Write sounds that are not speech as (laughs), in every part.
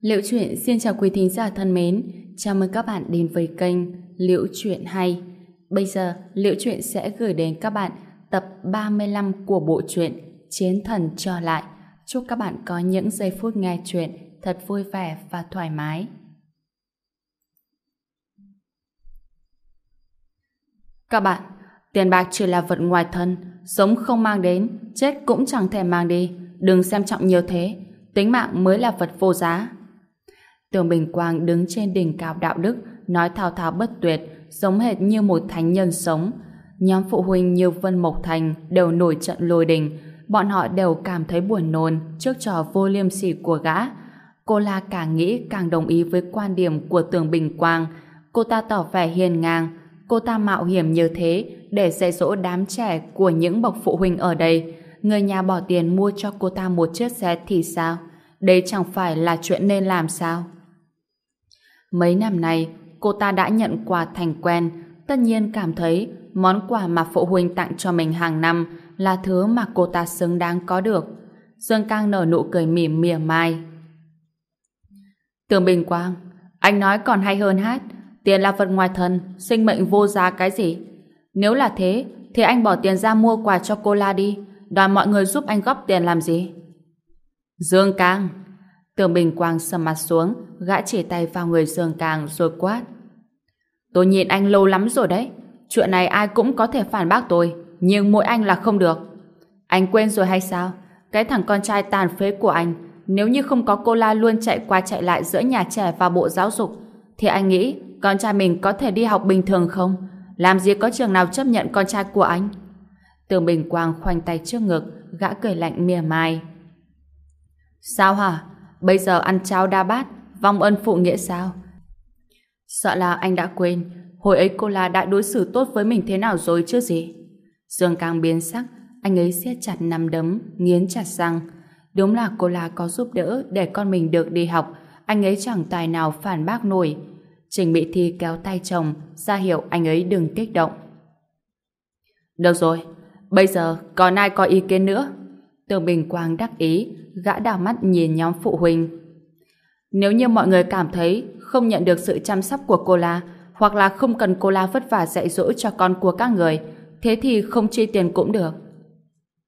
Liệu truyện xin chào quý thính giả thân mến, chào mừng các bạn đến với kênh Liễu truyện hay. Bây giờ, Liễu truyện sẽ gửi đến các bạn tập 35 của bộ truyện Chiến thần trở lại. Chúc các bạn có những giây phút nghe truyện thật vui vẻ và thoải mái. Các bạn, tiền bạc chỉ là vật ngoài thân, sống không mang đến, chết cũng chẳng thể mang đi. Đừng xem trọng nhiều thế, tính mạng mới là vật vô giá. Tường Bình Quang đứng trên đỉnh cao đạo đức, nói thao thao bất tuyệt, giống hệt như một thánh nhân sống. Nhóm phụ huynh như Vân Mộc Thành đều nổi trận lôi đình, bọn họ đều cảm thấy buồn nôn trước trò vô liêm sỉ của gã. Cô La càng nghĩ càng đồng ý với quan điểm của Tường Bình Quang. Cô ta tỏ vẻ hiền ngang, cô ta mạo hiểm như thế để dạy dỗ đám trẻ của những bậc phụ huynh ở đây. Người nhà bỏ tiền mua cho cô ta một chiếc xe thì sao? Đây chẳng phải là chuyện nên làm sao? Mấy năm nay, cô ta đã nhận quà thành quen, tất nhiên cảm thấy món quà mà phụ huynh tặng cho mình hàng năm là thứ mà cô ta xứng đáng có được. Dương Cang nở nụ cười mỉm mỉa mai. Tường Bình Quang, anh nói còn hay hơn hát, tiền là vật ngoài thân, sinh mệnh vô giá cái gì? Nếu là thế, thì anh bỏ tiền ra mua quà cho cô La đi, đòi mọi người giúp anh góp tiền làm gì? Dương Cang, Tường Bình Quang sầm mặt xuống, gã chỉ tay vào người Dương Càng rồi quát. Tôi nhìn anh lâu lắm rồi đấy. Chuyện này ai cũng có thể phản bác tôi, nhưng mỗi anh là không được. Anh quên rồi hay sao? Cái thằng con trai tàn phế của anh, nếu như không có cô La luôn chạy qua chạy lại giữa nhà trẻ và bộ giáo dục, thì anh nghĩ con trai mình có thể đi học bình thường không? Làm gì có trường nào chấp nhận con trai của anh? Tường Bình Quang khoanh tay trước ngực, gã cười lạnh mỉa mai. Sao hả? Bây giờ ăn cháo đa bát, vong ân phụ nghĩa sao? Sợ là anh đã quên, hồi ấy cô La đã đối xử tốt với mình thế nào rồi chứ gì? Dương càng biến sắc, anh ấy siết chặt nắm đấm, nghiến chặt răng. Đúng là cô La có giúp đỡ để con mình được đi học, anh ấy chẳng tài nào phản bác nổi. Trình Mỹ Thi kéo tay chồng, ra hiệu anh ấy đừng kích động. Được rồi, bây giờ còn ai có ý kiến nữa? Tường Bình Quang đắc ý, gã đào mắt nhìn nhóm phụ huynh. Nếu như mọi người cảm thấy không nhận được sự chăm sóc của cô La, hoặc là không cần cô La vất vả dạy dỗ cho con của các người, thế thì không chi tiền cũng được.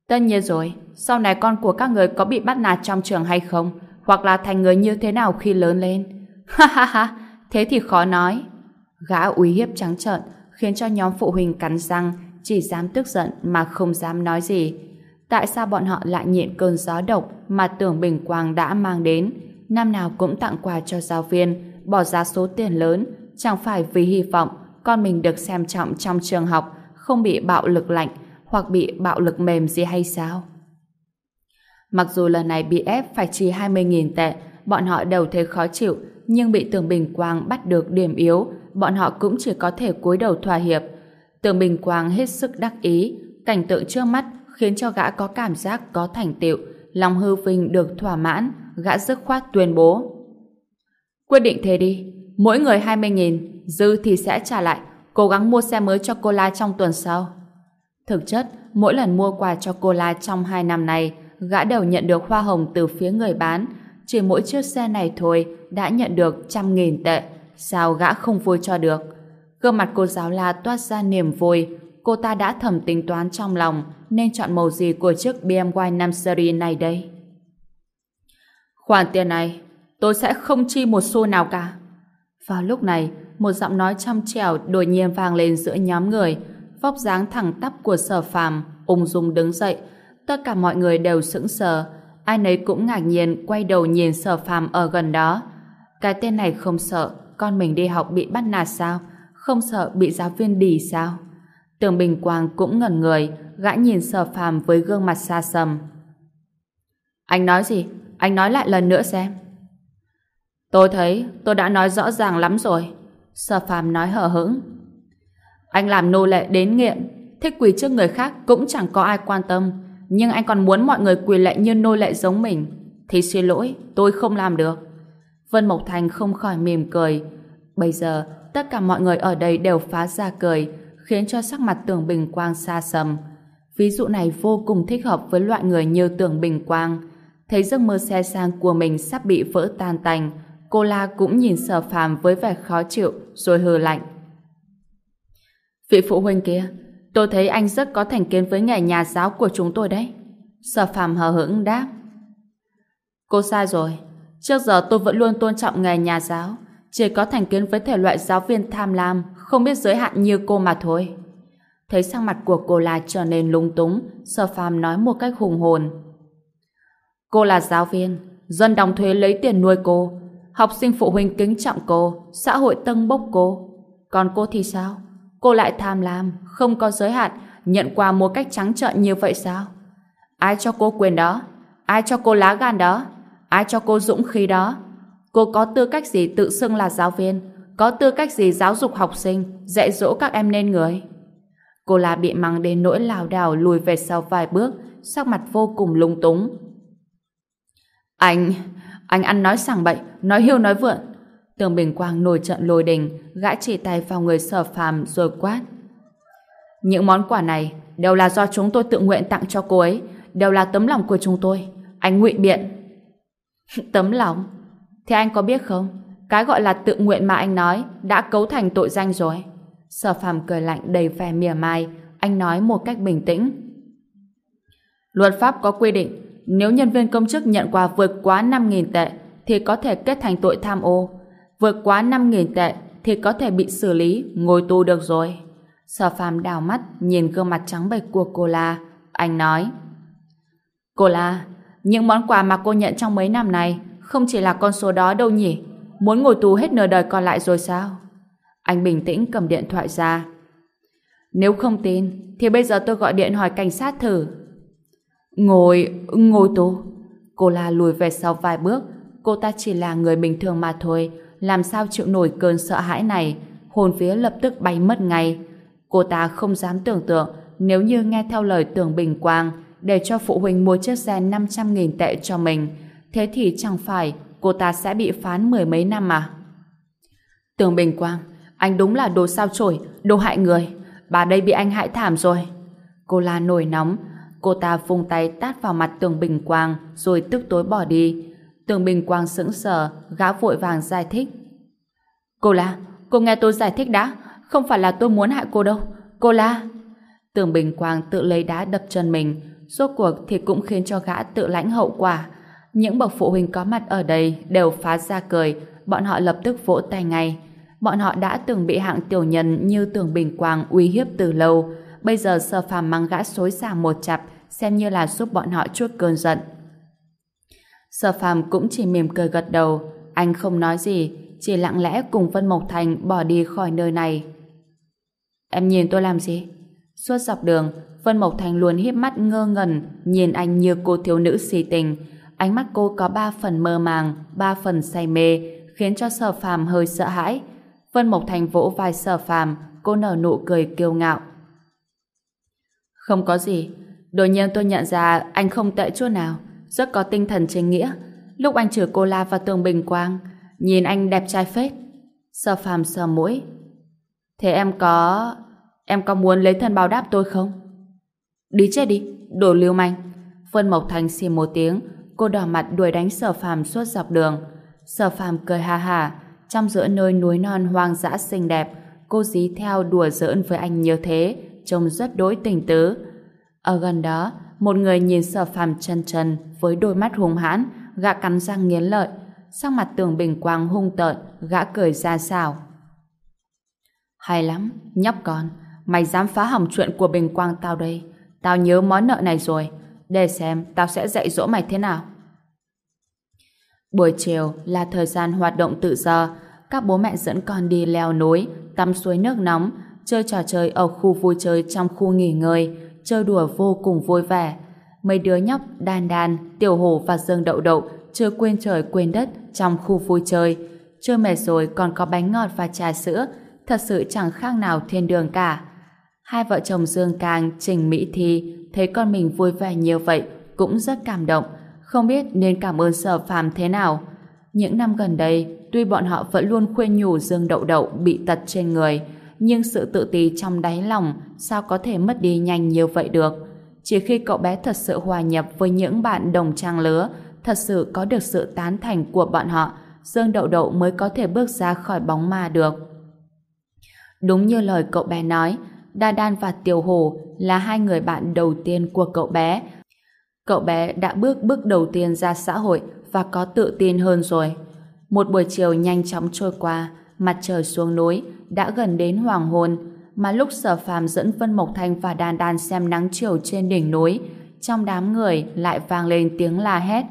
Tất nhiên rồi, sau này con của các người có bị bắt nạt trong trường hay không, hoặc là thành người như thế nào khi lớn lên. (laughs) Ha ha ha, thế thì khó nói. Gã uy hiếp trắng trợn, khiến cho nhóm phụ huynh cắn răng, chỉ dám tức giận mà không dám nói gì. Tại sao bọn họ lại nhịn cơn gió độc mà tưởng Bình Quang đã mang đến, năm nào cũng tặng quà cho giáo viên, bỏ ra số tiền lớn, chẳng phải vì hy vọng con mình được xem trọng trong trường học, không bị bạo lực lạnh hoặc bị bạo lực mềm gì hay sao? Mặc dù lần này bị ép phải chi 20.000 tệ, bọn họ đều thấy khó chịu, nhưng bị Tưởng Bình Quang bắt được điểm yếu, bọn họ cũng chỉ có thể cúi đầu thỏa hiệp. Tưởng Bình Quang hết sức đắc ý, cảnh tượng trước mắt khiến cho gã có cảm giác có thành tựu, lòng hư vinh được thỏa mãn, gã dứt khoát tuyên bố. Quyết định thế đi, mỗi người 20.000, dư thì sẽ trả lại, cố gắng mua xe mới cho cô La trong tuần sau. Thực chất, mỗi lần mua quà cho cô La trong hai năm này, gã đều nhận được hoa hồng từ phía người bán, chỉ mỗi chiếc xe này thôi đã nhận được trăm nghìn tệ, sao gã không vui cho được. Gương mặt cô giáo La toát ra niềm vui, cô ta đã thầm tính toán trong lòng nên chọn màu gì của chiếc BMW 5 Series này đây. Khoản tiền này, tôi sẽ không chi một xu nào cả. Vào lúc này, một giọng nói trong trẻo đột nhiên vang lên giữa nhóm người, vóc dáng thẳng tắp của sở phàm, ung dung đứng dậy. Tất cả mọi người đều sững sờ, ai nấy cũng ngạc nhiên quay đầu nhìn sở phàm ở gần đó. Cái tên này không sợ, con mình đi học bị bắt nạt sao? Không sợ bị giáo viên đỉ sao? Tường Bình Quang cũng ngẩn người, gã nhìn sở phàm với gương mặt xa xăm. Anh nói gì? Anh nói lại lần nữa xem. Tôi thấy tôi đã nói rõ ràng lắm rồi. Sở phàm nói hở hững. Anh làm nô lệ đến nghiện, thích quỳ trước người khác cũng chẳng có ai quan tâm. Nhưng anh còn muốn mọi người quỳ lệ như nô lệ giống mình. Thì xin lỗi, tôi không làm được. Vân Mộc Thành không khỏi mỉm cười. Bây giờ, tất cả mọi người ở đây đều phá ra cười, khiến cho sắc mặt tưởng bình quang xa sầm. Ví dụ này vô cùng thích hợp với loại người như tưởng bình quang. Thấy giấc mơ xe sang của mình sắp bị vỡ tan tành, cô La cũng nhìn sở phàm với vẻ khó chịu rồi hừ lạnh. Vị phụ huynh kia, tôi thấy anh rất có thành kiến với nghề nhà giáo của chúng tôi đấy. Sở phàm hờ hững đáp. Cô sai rồi. Trước giờ tôi vẫn luôn tôn trọng nghề nhà giáo. Chỉ có thành kiến với thể loại giáo viên tham lam, không biết giới hạn như cô mà thôi. Thấy sang mặt của cô là trở nên lung túng, Sở phàm nói một cách hùng hồn. Cô là giáo viên, dân đóng thuế lấy tiền nuôi cô, học sinh phụ huynh kính trọng cô, xã hội tân bốc cô. Còn cô thì sao? Cô lại tham lam, không có giới hạn, nhận quà một cách trắng trợn như vậy sao? Ai cho cô quyền đó? Ai cho cô lá gan đó? Ai cho cô dũng khí đó? Cô có tư cách gì tự xưng là giáo viên? Có tư cách gì giáo dục học sinh, dạy dỗ các em nên người? Cô là bị mắng đến nỗi lảo đảo lùi về sau vài bước, sắc mặt vô cùng lung túng. Anh, anh ăn nói sảng bậy, nói hiu nói vượn. Tường Bình Quang nổi trận lôi đình, gã chỉ tay vào người sở phàm rồi quát. Những món quà này đều là do chúng tôi tự nguyện tặng cho cô ấy, đều là tấm lòng của chúng tôi. Anh ngụy biện. (laughs) tấm lòng? Thế anh có biết không? Cái gọi là tự nguyện mà anh nói đã cấu thành tội danh rồi. Sở phàm cười lạnh đầy vẻ mỉa mai, anh nói một cách bình tĩnh. Luật pháp có quy định, nếu nhân viên công chức nhận quà vượt quá 5.000 tệ thì có thể kết thành tội tham ô. Vượt quá 5.000 tệ thì có thể bị xử lý, ngồi tù được rồi. Sở phàm đào mắt nhìn gương mặt trắng bệch của cô La. Anh nói Cô La, những món quà mà cô nhận trong mấy năm này không chỉ là con số đó đâu nhỉ? Muốn ngồi tù hết nửa đời còn lại rồi sao? Anh bình tĩnh cầm điện thoại ra. Nếu không tin, thì bây giờ tôi gọi điện hỏi cảnh sát thử. Ngồi, ngồi tù. Cô La lùi về sau vài bước. Cô ta chỉ là người bình thường mà thôi. Làm sao chịu nổi cơn sợ hãi này? Hồn phía lập tức bay mất ngay. Cô ta không dám tưởng tượng nếu như nghe theo lời tưởng bình quang để cho phụ huynh mua chiếc xe 500.000 tệ cho mình. Thế thì chẳng phải cô ta sẽ bị phán mười mấy năm mà. tường bình quang, anh đúng là đồ sao chổi, đồ hại người. Bà đây bị anh hại thảm rồi. Cô la nổi nóng, cô ta vung tay tát vào mặt Tường Bình Quang rồi tức tối bỏ đi. Tường Bình Quang sững sờ, gã vội vàng giải thích. Cô la, cô nghe tôi giải thích đã, không phải là tôi muốn hại cô đâu. Cô la. Tường Bình Quang tự lấy đá đập chân mình, rốt cuộc thì cũng khiến cho gã tự lãnh hậu quả. Những bậc phụ huynh có mặt ở đây đều phá ra cười, bọn họ lập tức vỗ tay ngay. Bọn họ đã từng bị hạng tiểu nhân như Tường Bình Quang uy hiếp từ lâu, bây giờ sơ phàm mang gã xối xả một chặp, xem như là giúp bọn họ chuốt cơn giận. Sở phàm cũng chỉ mỉm cười gật đầu, anh không nói gì, chỉ lặng lẽ cùng Vân Mộc Thành bỏ đi khỏi nơi này. Em nhìn tôi làm gì? Suốt dọc đường, Vân Mộc Thành luôn hiếp mắt ngơ ngẩn, nhìn anh như cô thiếu nữ si tình. Ánh mắt cô có ba phần mơ màng, ba phần say mê, khiến cho sở phàm hơi sợ hãi. Vân Mộc Thành vỗ vai sở phàm, cô nở nụ cười kiêu ngạo. Không có gì, đột nhiên tôi nhận ra anh không tệ chút nào, rất có tinh thần chính nghĩa. Lúc anh chửi cô La vào tường bình quang, nhìn anh đẹp trai phết. Sở phàm sờ mũi. Thế em có... em có muốn lấy thân báo đáp tôi không? Đi chết đi, đồ lưu manh. Vân Mộc Thành xì một tiếng, cô đỏ mặt đuổi đánh sở phàm suốt dọc đường. Sở phàm cười ha ha, trong giữa nơi núi non hoang dã xinh đẹp, cô dí theo đùa giỡn với anh như thế, trông rất đối tình tứ. Ở gần đó, một người nhìn sở phàm chân chân với đôi mắt hung hãn, gã cắn răng nghiến lợi, sắc mặt tường bình quang hung tợn, gã cười ra xào. Hay lắm, nhóc con, mày dám phá hỏng chuyện của bình quang tao đây. Tao nhớ món nợ này rồi, để xem tao sẽ dạy dỗ mày thế nào. Buổi chiều là thời gian hoạt động tự do, các bố mẹ dẫn con đi leo núi, tắm suối nước nóng, chơi trò chơi ở khu vui chơi trong khu nghỉ ngơi, chơi đùa vô cùng vui vẻ. Mấy đứa nhóc đan đan, tiểu hổ và dương đậu đậu chơi quên trời quên đất trong khu vui chơi. Chơi mệt rồi còn có bánh ngọt và trà sữa, thật sự chẳng khác nào thiên đường cả. Hai vợ chồng Dương càng Trình Mỹ Thi thấy con mình vui vẻ nhiều vậy cũng rất cảm động, không biết nên cảm ơn sở phàm thế nào. Những năm gần đây, tuy bọn họ vẫn luôn khuyên nhủ Dương Đậu Đậu bị tật trên người, nhưng sự tự ti trong đáy lòng sao có thể mất đi nhanh như vậy được. Chỉ khi cậu bé thật sự hòa nhập với những bạn đồng trang lứa, thật sự có được sự tán thành của bọn họ, Dương Đậu Đậu mới có thể bước ra khỏi bóng ma được. Đúng như lời cậu bé nói, Đa Đan và Tiểu Hồ là hai người bạn đầu tiên của cậu bé. Cậu bé đã bước bước đầu tiên ra xã hội và có tự tin hơn rồi. Một buổi chiều nhanh chóng trôi qua, mặt trời xuống núi, đã gần đến hoàng hôn, mà lúc sở phàm dẫn Vân Mộc Thanh và Đan Đan xem nắng chiều trên đỉnh núi, trong đám người lại vang lên tiếng la hét.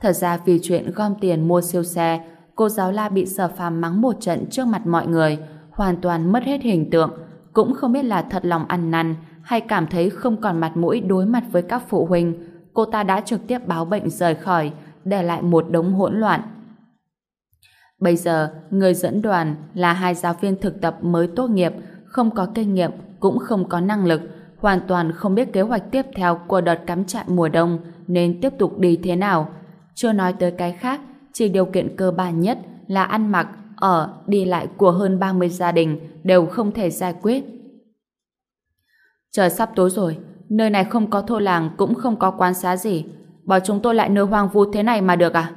Thật ra vì chuyện gom tiền mua siêu xe, cô giáo la bị sở phàm mắng một trận trước mặt mọi người, hoàn toàn mất hết hình tượng, cũng không biết là thật lòng ăn năn hay cảm thấy không còn mặt mũi đối mặt với các phụ huynh, cô ta đã trực tiếp báo bệnh rời khỏi, để lại một đống hỗn loạn. Bây giờ, người dẫn đoàn là hai giáo viên thực tập mới tốt nghiệp, không có kinh nghiệm, cũng không có năng lực, hoàn toàn không biết kế hoạch tiếp theo của đợt cắm trại mùa đông nên tiếp tục đi thế nào. Chưa nói tới cái khác, chỉ điều kiện cơ bản nhất là ăn mặc, ở, đi lại của hơn 30 gia đình đều không thể giải quyết. Trời sắp tối rồi, nơi này không có thôn làng cũng không có quán xá gì. Bảo chúng tôi lại nơi hoang vu thế này mà được à?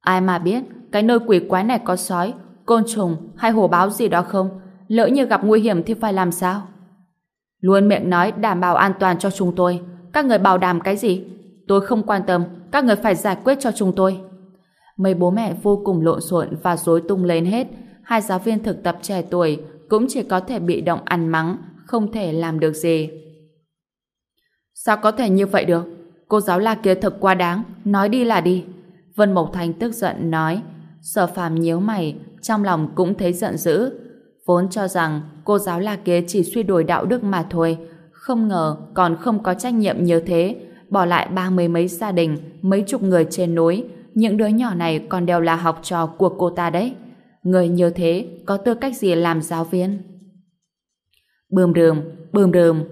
Ai mà biết, cái nơi quỷ quái này có sói, côn trùng hay hổ báo gì đó không? Lỡ như gặp nguy hiểm thì phải làm sao? Luôn miệng nói đảm bảo an toàn cho chúng tôi. Các người bảo đảm cái gì? Tôi không quan tâm, các người phải giải quyết cho chúng tôi. Mấy bố mẹ vô cùng lộn xộn và rối tung lên hết. Hai giáo viên thực tập trẻ tuổi cũng chỉ có thể bị động ăn mắng, không thể làm được gì. Sao có thể như vậy được? Cô giáo la kia thật quá đáng, nói đi là đi. Vân Mộc Thành tức giận nói, sở phàm nhíu mày, trong lòng cũng thấy giận dữ. Vốn cho rằng cô giáo la kia chỉ suy đổi đạo đức mà thôi, không ngờ còn không có trách nhiệm như thế, bỏ lại ba mươi mấy gia đình, mấy chục người trên núi, những đứa nhỏ này còn đều là học trò của cô ta đấy. Người như thế có tư cách gì làm giáo viên? Bươm rườm, bươm rườm.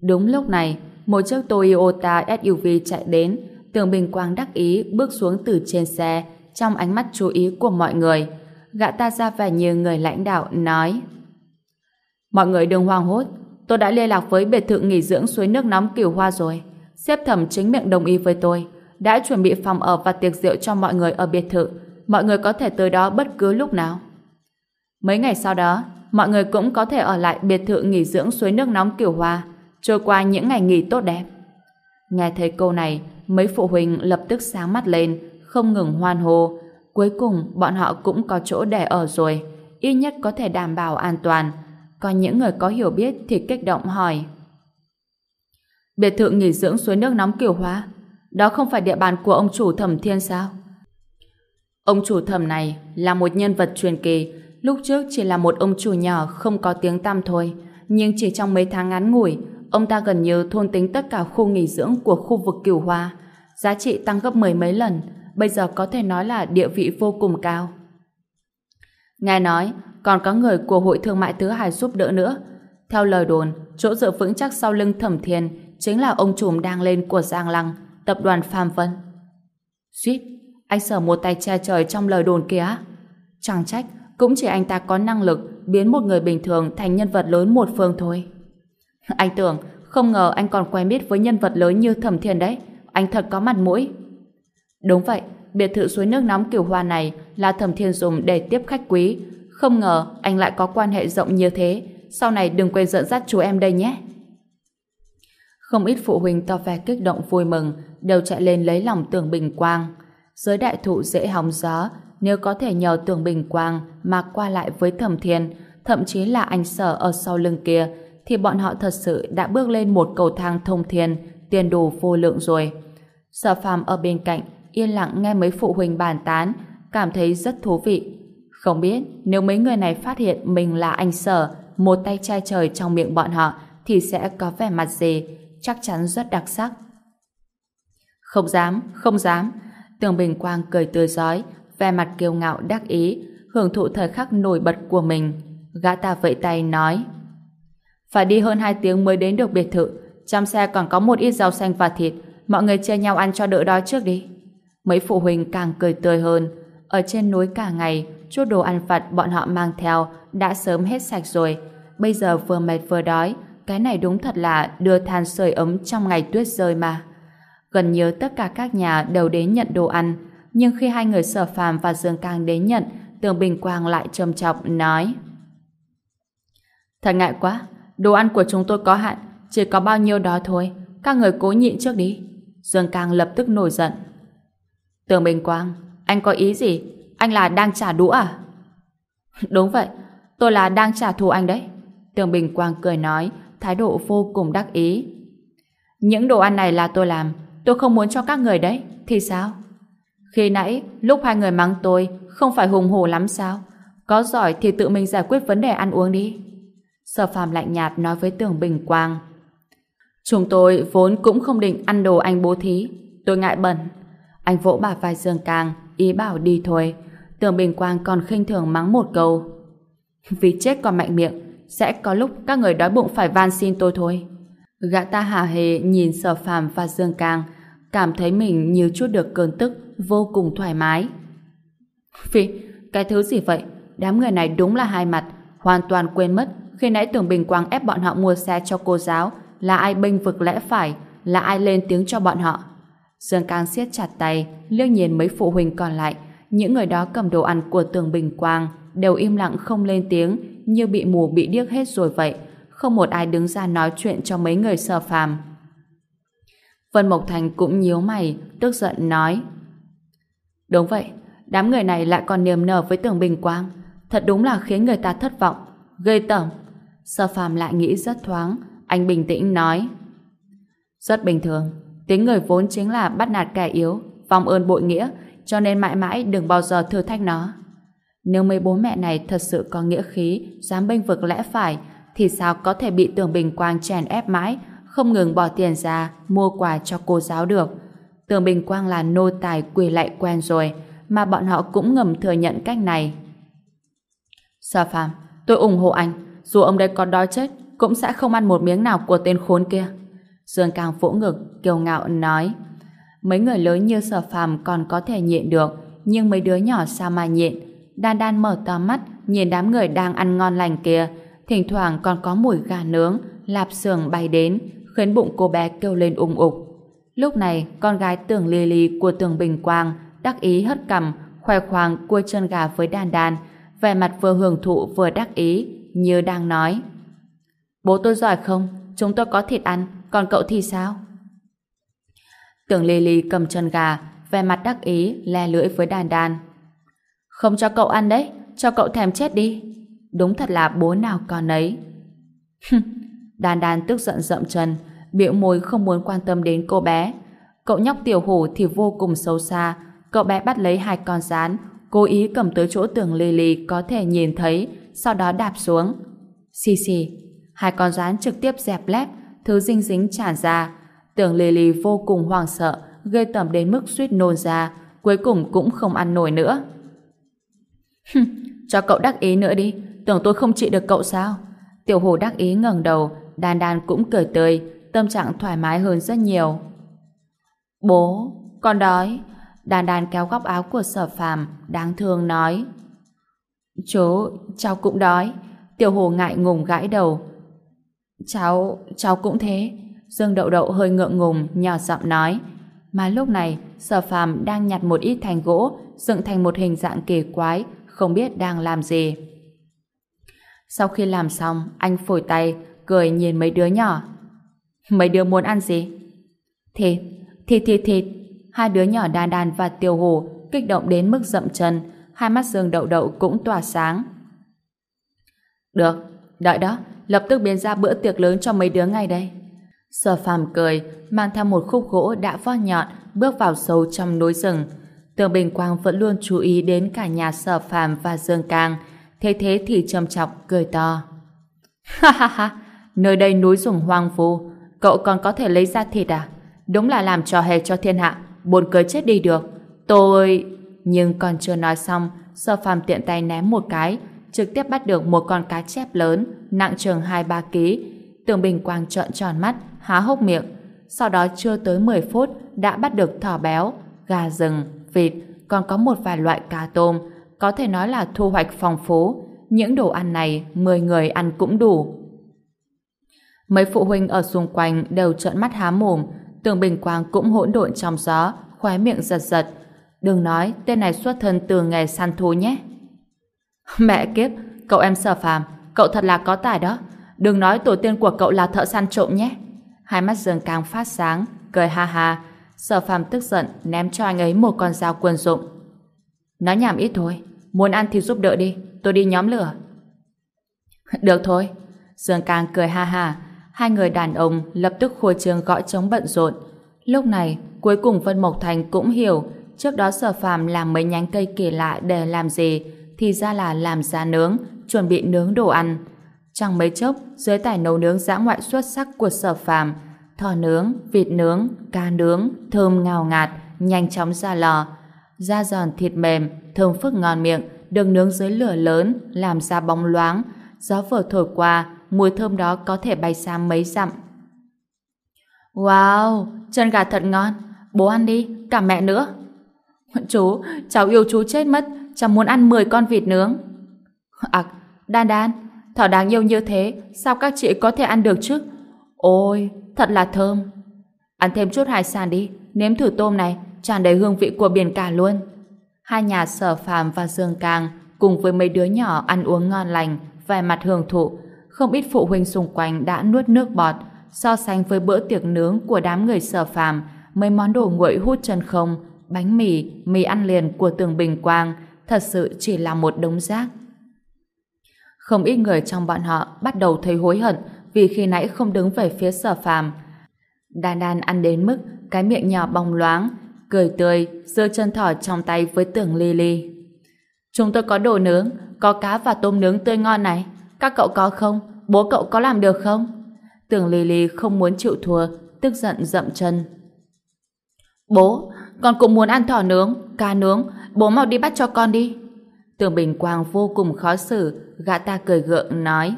Đúng lúc này, một chiếc Toyota SUV chạy đến, Tường Bình Quang đắc ý bước xuống từ trên xe, trong ánh mắt chú ý của mọi người. Gã ta ra vẻ như người lãnh đạo, nói Mọi người đừng hoang hốt, tôi đã liên lạc với biệt thự nghỉ dưỡng suối nước nóng Cửu Hoa rồi. Xếp thẩm chính miệng đồng ý với tôi, đã chuẩn bị phòng ở và tiệc rượu cho mọi người ở biệt thự. Mọi người có thể tới đó bất cứ lúc nào. Mấy ngày sau đó, mọi người cũng có thể ở lại biệt thự nghỉ dưỡng suối nước nóng Cửu Hoa, trôi qua những ngày nghỉ tốt đẹp. Nghe thấy câu này, mấy phụ huynh lập tức sáng mắt lên, không ngừng hoan hô. Cuối cùng, bọn họ cũng có chỗ để ở rồi, ít nhất có thể đảm bảo an toàn. Còn những người có hiểu biết thì kích động hỏi. Biệt thự nghỉ dưỡng suối nước nóng kiểu Hóa, đó không phải địa bàn của ông chủ thẩm thiên sao? Ông chủ thẩm này là một nhân vật truyền kỳ, lúc trước chỉ là một ông chủ nhỏ không có tiếng tăm thôi, nhưng chỉ trong mấy tháng ngắn ngủi, ông ta gần như thôn tính tất cả khu nghỉ dưỡng của khu vực Cửu Hoa, giá trị tăng gấp mười mấy lần, bây giờ có thể nói là địa vị vô cùng cao. Nghe nói, còn có người của Hội Thương mại thứ Hải giúp đỡ nữa. Theo lời đồn, chỗ dựa vững chắc sau lưng Thẩm Thiên chính là ông trùm đang lên của Giang Lăng, tập đoàn Phạm Vân. Suýt, anh sở một tay che trời trong lời đồn kia Chẳng trách, cũng chỉ anh ta có năng lực biến một người bình thường thành nhân vật lớn một phương thôi. Anh tưởng, không ngờ anh còn quen biết với nhân vật lớn như Thẩm Thiên đấy. Anh thật có mặt mũi. Đúng vậy, biệt thự suối nước nóng kiểu hoa này là Thẩm Thiên dùng để tiếp khách quý. Không ngờ anh lại có quan hệ rộng như thế. Sau này đừng quên dẫn dắt chú em đây nhé. Không ít phụ huynh to vẻ kích động vui mừng đều chạy lên lấy lòng tưởng bình quang. Giới đại thụ dễ hóng gió nếu có thể nhờ tưởng bình quang mà qua lại với thẩm thiên thậm chí là anh sở ở sau lưng kia thì bọn họ thật sự đã bước lên một cầu thang thông thiên tiền đồ vô lượng rồi. Sở phàm ở bên cạnh yên lặng nghe mấy phụ huynh bàn tán cảm thấy rất thú vị. Không biết nếu mấy người này phát hiện mình là anh sở một tay che trời trong miệng bọn họ thì sẽ có vẻ mặt gì chắc chắn rất đặc sắc. Không dám, không dám. Tường Bình Quang cười tươi giói, vẻ mặt kiêu ngạo đắc ý, hưởng thụ thời khắc nổi bật của mình. Gã ta vẫy tay nói phải đi hơn 2 tiếng mới đến được biệt thự, trong xe còn có một ít rau xanh và thịt, mọi người chia nhau ăn cho đỡ đói trước đi. Mấy phụ huynh càng cười tươi hơn. Ở trên núi cả ngày, chút đồ ăn vặt bọn họ mang theo đã sớm hết sạch rồi. Bây giờ vừa mệt vừa đói, cái này đúng thật là đưa than sưởi ấm trong ngày tuyết rơi mà. Gần như tất cả các nhà đều đến nhận đồ ăn, nhưng khi hai người Sở Phàm và Dương Cang đến nhận, Tường Bình Quang lại trầm trọng nói: Thật ngại quá, đồ ăn của chúng tôi có hạn, chỉ có bao nhiêu đó thôi, các người cố nhịn trước đi. Dương Cang lập tức nổi giận. Tường Bình Quang, anh có ý gì? Anh là đang trả đũa à? (laughs) Đúng vậy, tôi là đang trả thù anh đấy. Tường Bình Quang cười nói, thái độ vô cùng đắc ý. Những đồ ăn này là tôi làm, tôi không muốn cho các người đấy, thì sao? Khi nãy, lúc hai người mắng tôi, không phải hùng hổ lắm sao? Có giỏi thì tự mình giải quyết vấn đề ăn uống đi. Sở phàm lạnh nhạt nói với Tường Bình Quang. Chúng tôi vốn cũng không định ăn đồ anh bố thí. Tôi ngại bẩn. Anh vỗ bà vai Dương Càng, ý bảo đi thôi. Tường Bình Quang còn khinh thường mắng một câu. (laughs) Vì chết còn mạnh miệng, sẽ có lúc các người đói bụng phải van xin tôi thôi. Gã ta hà hề nhìn sở phàm và Dương Càng, cảm thấy mình như chút được cơn tức, vô cùng thoải mái. (laughs) Phi, cái thứ gì vậy? Đám người này đúng là hai mặt, hoàn toàn quên mất khi nãy tưởng Bình Quang ép bọn họ mua xe cho cô giáo là ai bênh vực lẽ phải, là ai lên tiếng cho bọn họ. Dương Cang siết chặt tay, liếc nhìn mấy phụ huynh còn lại, những người đó cầm đồ ăn của Tưởng Bình Quang đều im lặng không lên tiếng, như bị mù bị điếc hết rồi vậy, không một ai đứng ra nói chuyện cho mấy người sở phàm. Vân Mộc Thành cũng nhíu mày, tức giận nói. Đúng vậy, đám người này lại còn niềm nở với Tưởng Bình Quang, thật đúng là khiến người ta thất vọng, ghê tởm. Sở phàm lại nghĩ rất thoáng, anh bình tĩnh nói. Rất bình thường, tính người vốn chính là bắt nạt kẻ yếu, vòng ơn bội nghĩa, cho nên mãi mãi đừng bao giờ thử thách nó. Nếu mấy bố mẹ này thật sự có nghĩa khí, dám bênh vực lẽ phải, thì sao có thể bị tưởng bình quang chèn ép mãi, không ngừng bỏ tiền ra, mua quà cho cô giáo được. Tưởng bình quang là nô tài quỳ lại quen rồi, mà bọn họ cũng ngầm thừa nhận cách này. Sở Phạm, tôi ủng hộ anh, dù ông đây có đói chết, cũng sẽ không ăn một miếng nào của tên khốn kia. Dương Càng vỗ ngực, kiêu ngạo nói. Mấy người lớn như sở phàm còn có thể nhịn được, nhưng mấy đứa nhỏ sao mà nhịn. Đan đan mở to mắt, nhìn đám người đang ăn ngon lành kia, thỉnh thoảng còn có mùi gà nướng, lạp xưởng bay đến, khiến bụng cô bé kêu lên ung ục. Lúc này, con gái tưởng lì lì của tường Bình Quang đắc ý hất cằm, khoe khoang cua chân gà với đan đan, vẻ mặt vừa hưởng thụ vừa đắc ý, như đang nói. Bố tôi giỏi không? Chúng tôi có thịt ăn, còn cậu thì sao? Tưởng Lily cầm chân gà, vẻ mặt đắc ý, le lưỡi với đàn đàn. Không cho cậu ăn đấy, cho cậu thèm chết đi. Đúng thật là bố nào con ấy. đàn đàn tức giận rậm chân, biểu môi không muốn quan tâm đến cô bé. Cậu nhóc tiểu hổ thì vô cùng xấu xa, cậu bé bắt lấy hai con rán, cố ý cầm tới chỗ tưởng Lily có thể nhìn thấy, sau đó đạp xuống. Xì xì, hai con rán trực tiếp dẹp lép, thứ dinh dính tràn ra. Tưởng Lily vô cùng hoảng sợ, gây tẩm đến mức suýt nôn ra, cuối cùng cũng không ăn nổi nữa. cho cậu đắc ý nữa đi, tưởng tôi không trị được cậu sao? Tiểu hồ đắc ý ngẩng đầu, Đan Đan cũng cười tươi, tâm trạng thoải mái hơn rất nhiều. Bố, con đói. Đan Đan kéo góc áo của sở phàm, đáng thương nói. Chú, cháu cũng đói. Tiểu hồ ngại ngùng gãi đầu, Cháu, cháu cũng thế. Dương Đậu Đậu hơi ngượng ngùng, nhỏ giọng nói. Mà lúc này, Sở Phàm đang nhặt một ít thành gỗ, dựng thành một hình dạng kỳ quái, không biết đang làm gì. Sau khi làm xong, anh phổi tay, cười nhìn mấy đứa nhỏ. Mấy đứa muốn ăn gì? Thịt, thịt thịt thịt. Hai đứa nhỏ đan đan và tiêu hồ kích động đến mức dậm chân, hai mắt Dương Đậu Đậu cũng tỏa sáng. Được, đợi đó, lập tức biến ra bữa tiệc lớn cho mấy đứa ngay đây. Sở phàm cười, mang theo một khúc gỗ đã vo nhọn, bước vào sâu trong núi rừng. Tường Bình Quang vẫn luôn chú ý đến cả nhà sở phàm và Dương Cang, thế thế thì trầm chọc, cười to. (laughs) Ha ha ha, nơi đây núi rừng hoang vu, cậu còn có thể lấy ra thịt à? Đúng là làm trò hề cho thiên hạ, buồn cười chết đi được. Tôi... Nhưng còn chưa nói xong, sở phàm tiện tay ném một cái, trực tiếp bắt được một con cá chép lớn, nặng chừng 2-3 kg. Tường Bình Quang trợn tròn mắt, há hốc miệng. Sau đó chưa tới 10 phút đã bắt được thỏ béo, gà rừng, vịt, còn có một vài loại cá tôm, có thể nói là thu hoạch phong phú. Những đồ ăn này 10 người ăn cũng đủ. Mấy phụ huynh ở xung quanh đều trợn mắt há mồm, Tường Bình Quang cũng hỗn độn trong gió, khóe miệng giật giật. Đừng nói tên này xuất thân từ nghề săn thú nhé. Mẹ kiếp, cậu em sở phàm, cậu thật là có tài đó. Đừng nói tổ tiên của cậu là thợ săn trộm nhé. Hai mắt Dương Càng phát sáng, cười ha ha. Sở phàm tức giận ném cho anh ấy một con dao quân dụng. Nói nhảm ít thôi, muốn ăn thì giúp đỡ đi, tôi đi nhóm lửa. (laughs) Được thôi. Dương Càng cười ha ha, hai người đàn ông lập tức khua trường gõ trống bận rộn. Lúc này, cuối cùng Vân Mộc Thành cũng hiểu trước đó sở phàm làm mấy nhánh cây kỳ lạ để làm gì thì ra là làm giá nướng, chuẩn bị nướng đồ ăn. Chẳng mấy chốc, dưới tài nấu nướng dã ngoại xuất sắc của sở phàm, thò nướng, vịt nướng, cá nướng, thơm ngào ngạt, nhanh chóng ra lò. Da giòn thịt mềm, thơm phức ngon miệng, được nướng dưới lửa lớn, làm ra bóng loáng. Gió vừa thổi qua, mùi thơm đó có thể bay xa mấy dặm. Wow, chân gà thật ngon. Bố ăn đi, cả mẹ nữa. Chú, cháu yêu chú chết mất, cháu muốn ăn 10 con vịt nướng. À, Đan Đan, thỏ đáng yêu như thế, sao các chị có thể ăn được chứ? Ôi, thật là thơm. Ăn thêm chút hải sản đi, nếm thử tôm này, tràn đầy hương vị của biển cả luôn. Hai nhà sở phàm và dương càng cùng với mấy đứa nhỏ ăn uống ngon lành, vẻ mặt hưởng thụ, không ít phụ huynh xung quanh đã nuốt nước bọt, so sánh với bữa tiệc nướng của đám người sở phàm, mấy món đồ nguội hút chân không, bánh mì, mì ăn liền của tường Bình Quang, thật sự chỉ là một đống rác. Không ít người trong bọn họ bắt đầu thấy hối hận vì khi nãy không đứng về phía sở phàm. Đan đan ăn đến mức cái miệng nhỏ bong loáng, cười tươi, giơ chân thỏ trong tay với tưởng Lily. Chúng tôi có đồ nướng, có cá và tôm nướng tươi ngon này. Các cậu có không? Bố cậu có làm được không? Tưởng Lily không muốn chịu thua, tức giận dậm chân. Bố, con cũng muốn ăn thỏ nướng, cá nướng, bố mau đi bắt cho con đi. Tưởng Bình Quang vô cùng khó xử, gã ta cười gượng nói.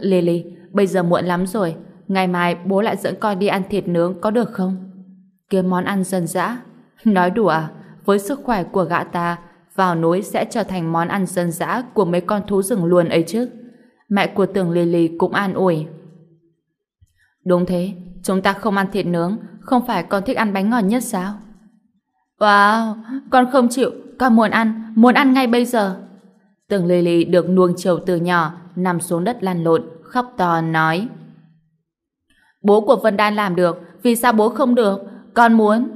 Lily, bây giờ muộn lắm rồi, ngày mai bố lại dẫn con đi ăn thịt nướng có được không? Kiếm món ăn dân dã. (laughs) Nói đùa à, với sức khỏe của gã ta, vào núi sẽ trở thành món ăn dân dã của mấy con thú rừng luôn ấy chứ. Mẹ của tưởng Lily cũng an ủi. Đúng thế, chúng ta không ăn thịt nướng, không phải con thích ăn bánh ngọt nhất sao? Wow, con không chịu, con muốn ăn, muốn ăn ngay bây giờ. Tưởng Lily được nuông chiều từ nhỏ, nằm xuống đất lăn lộn, khóc to nói. Bố của Vân Đan làm được, vì sao bố không được? Con muốn.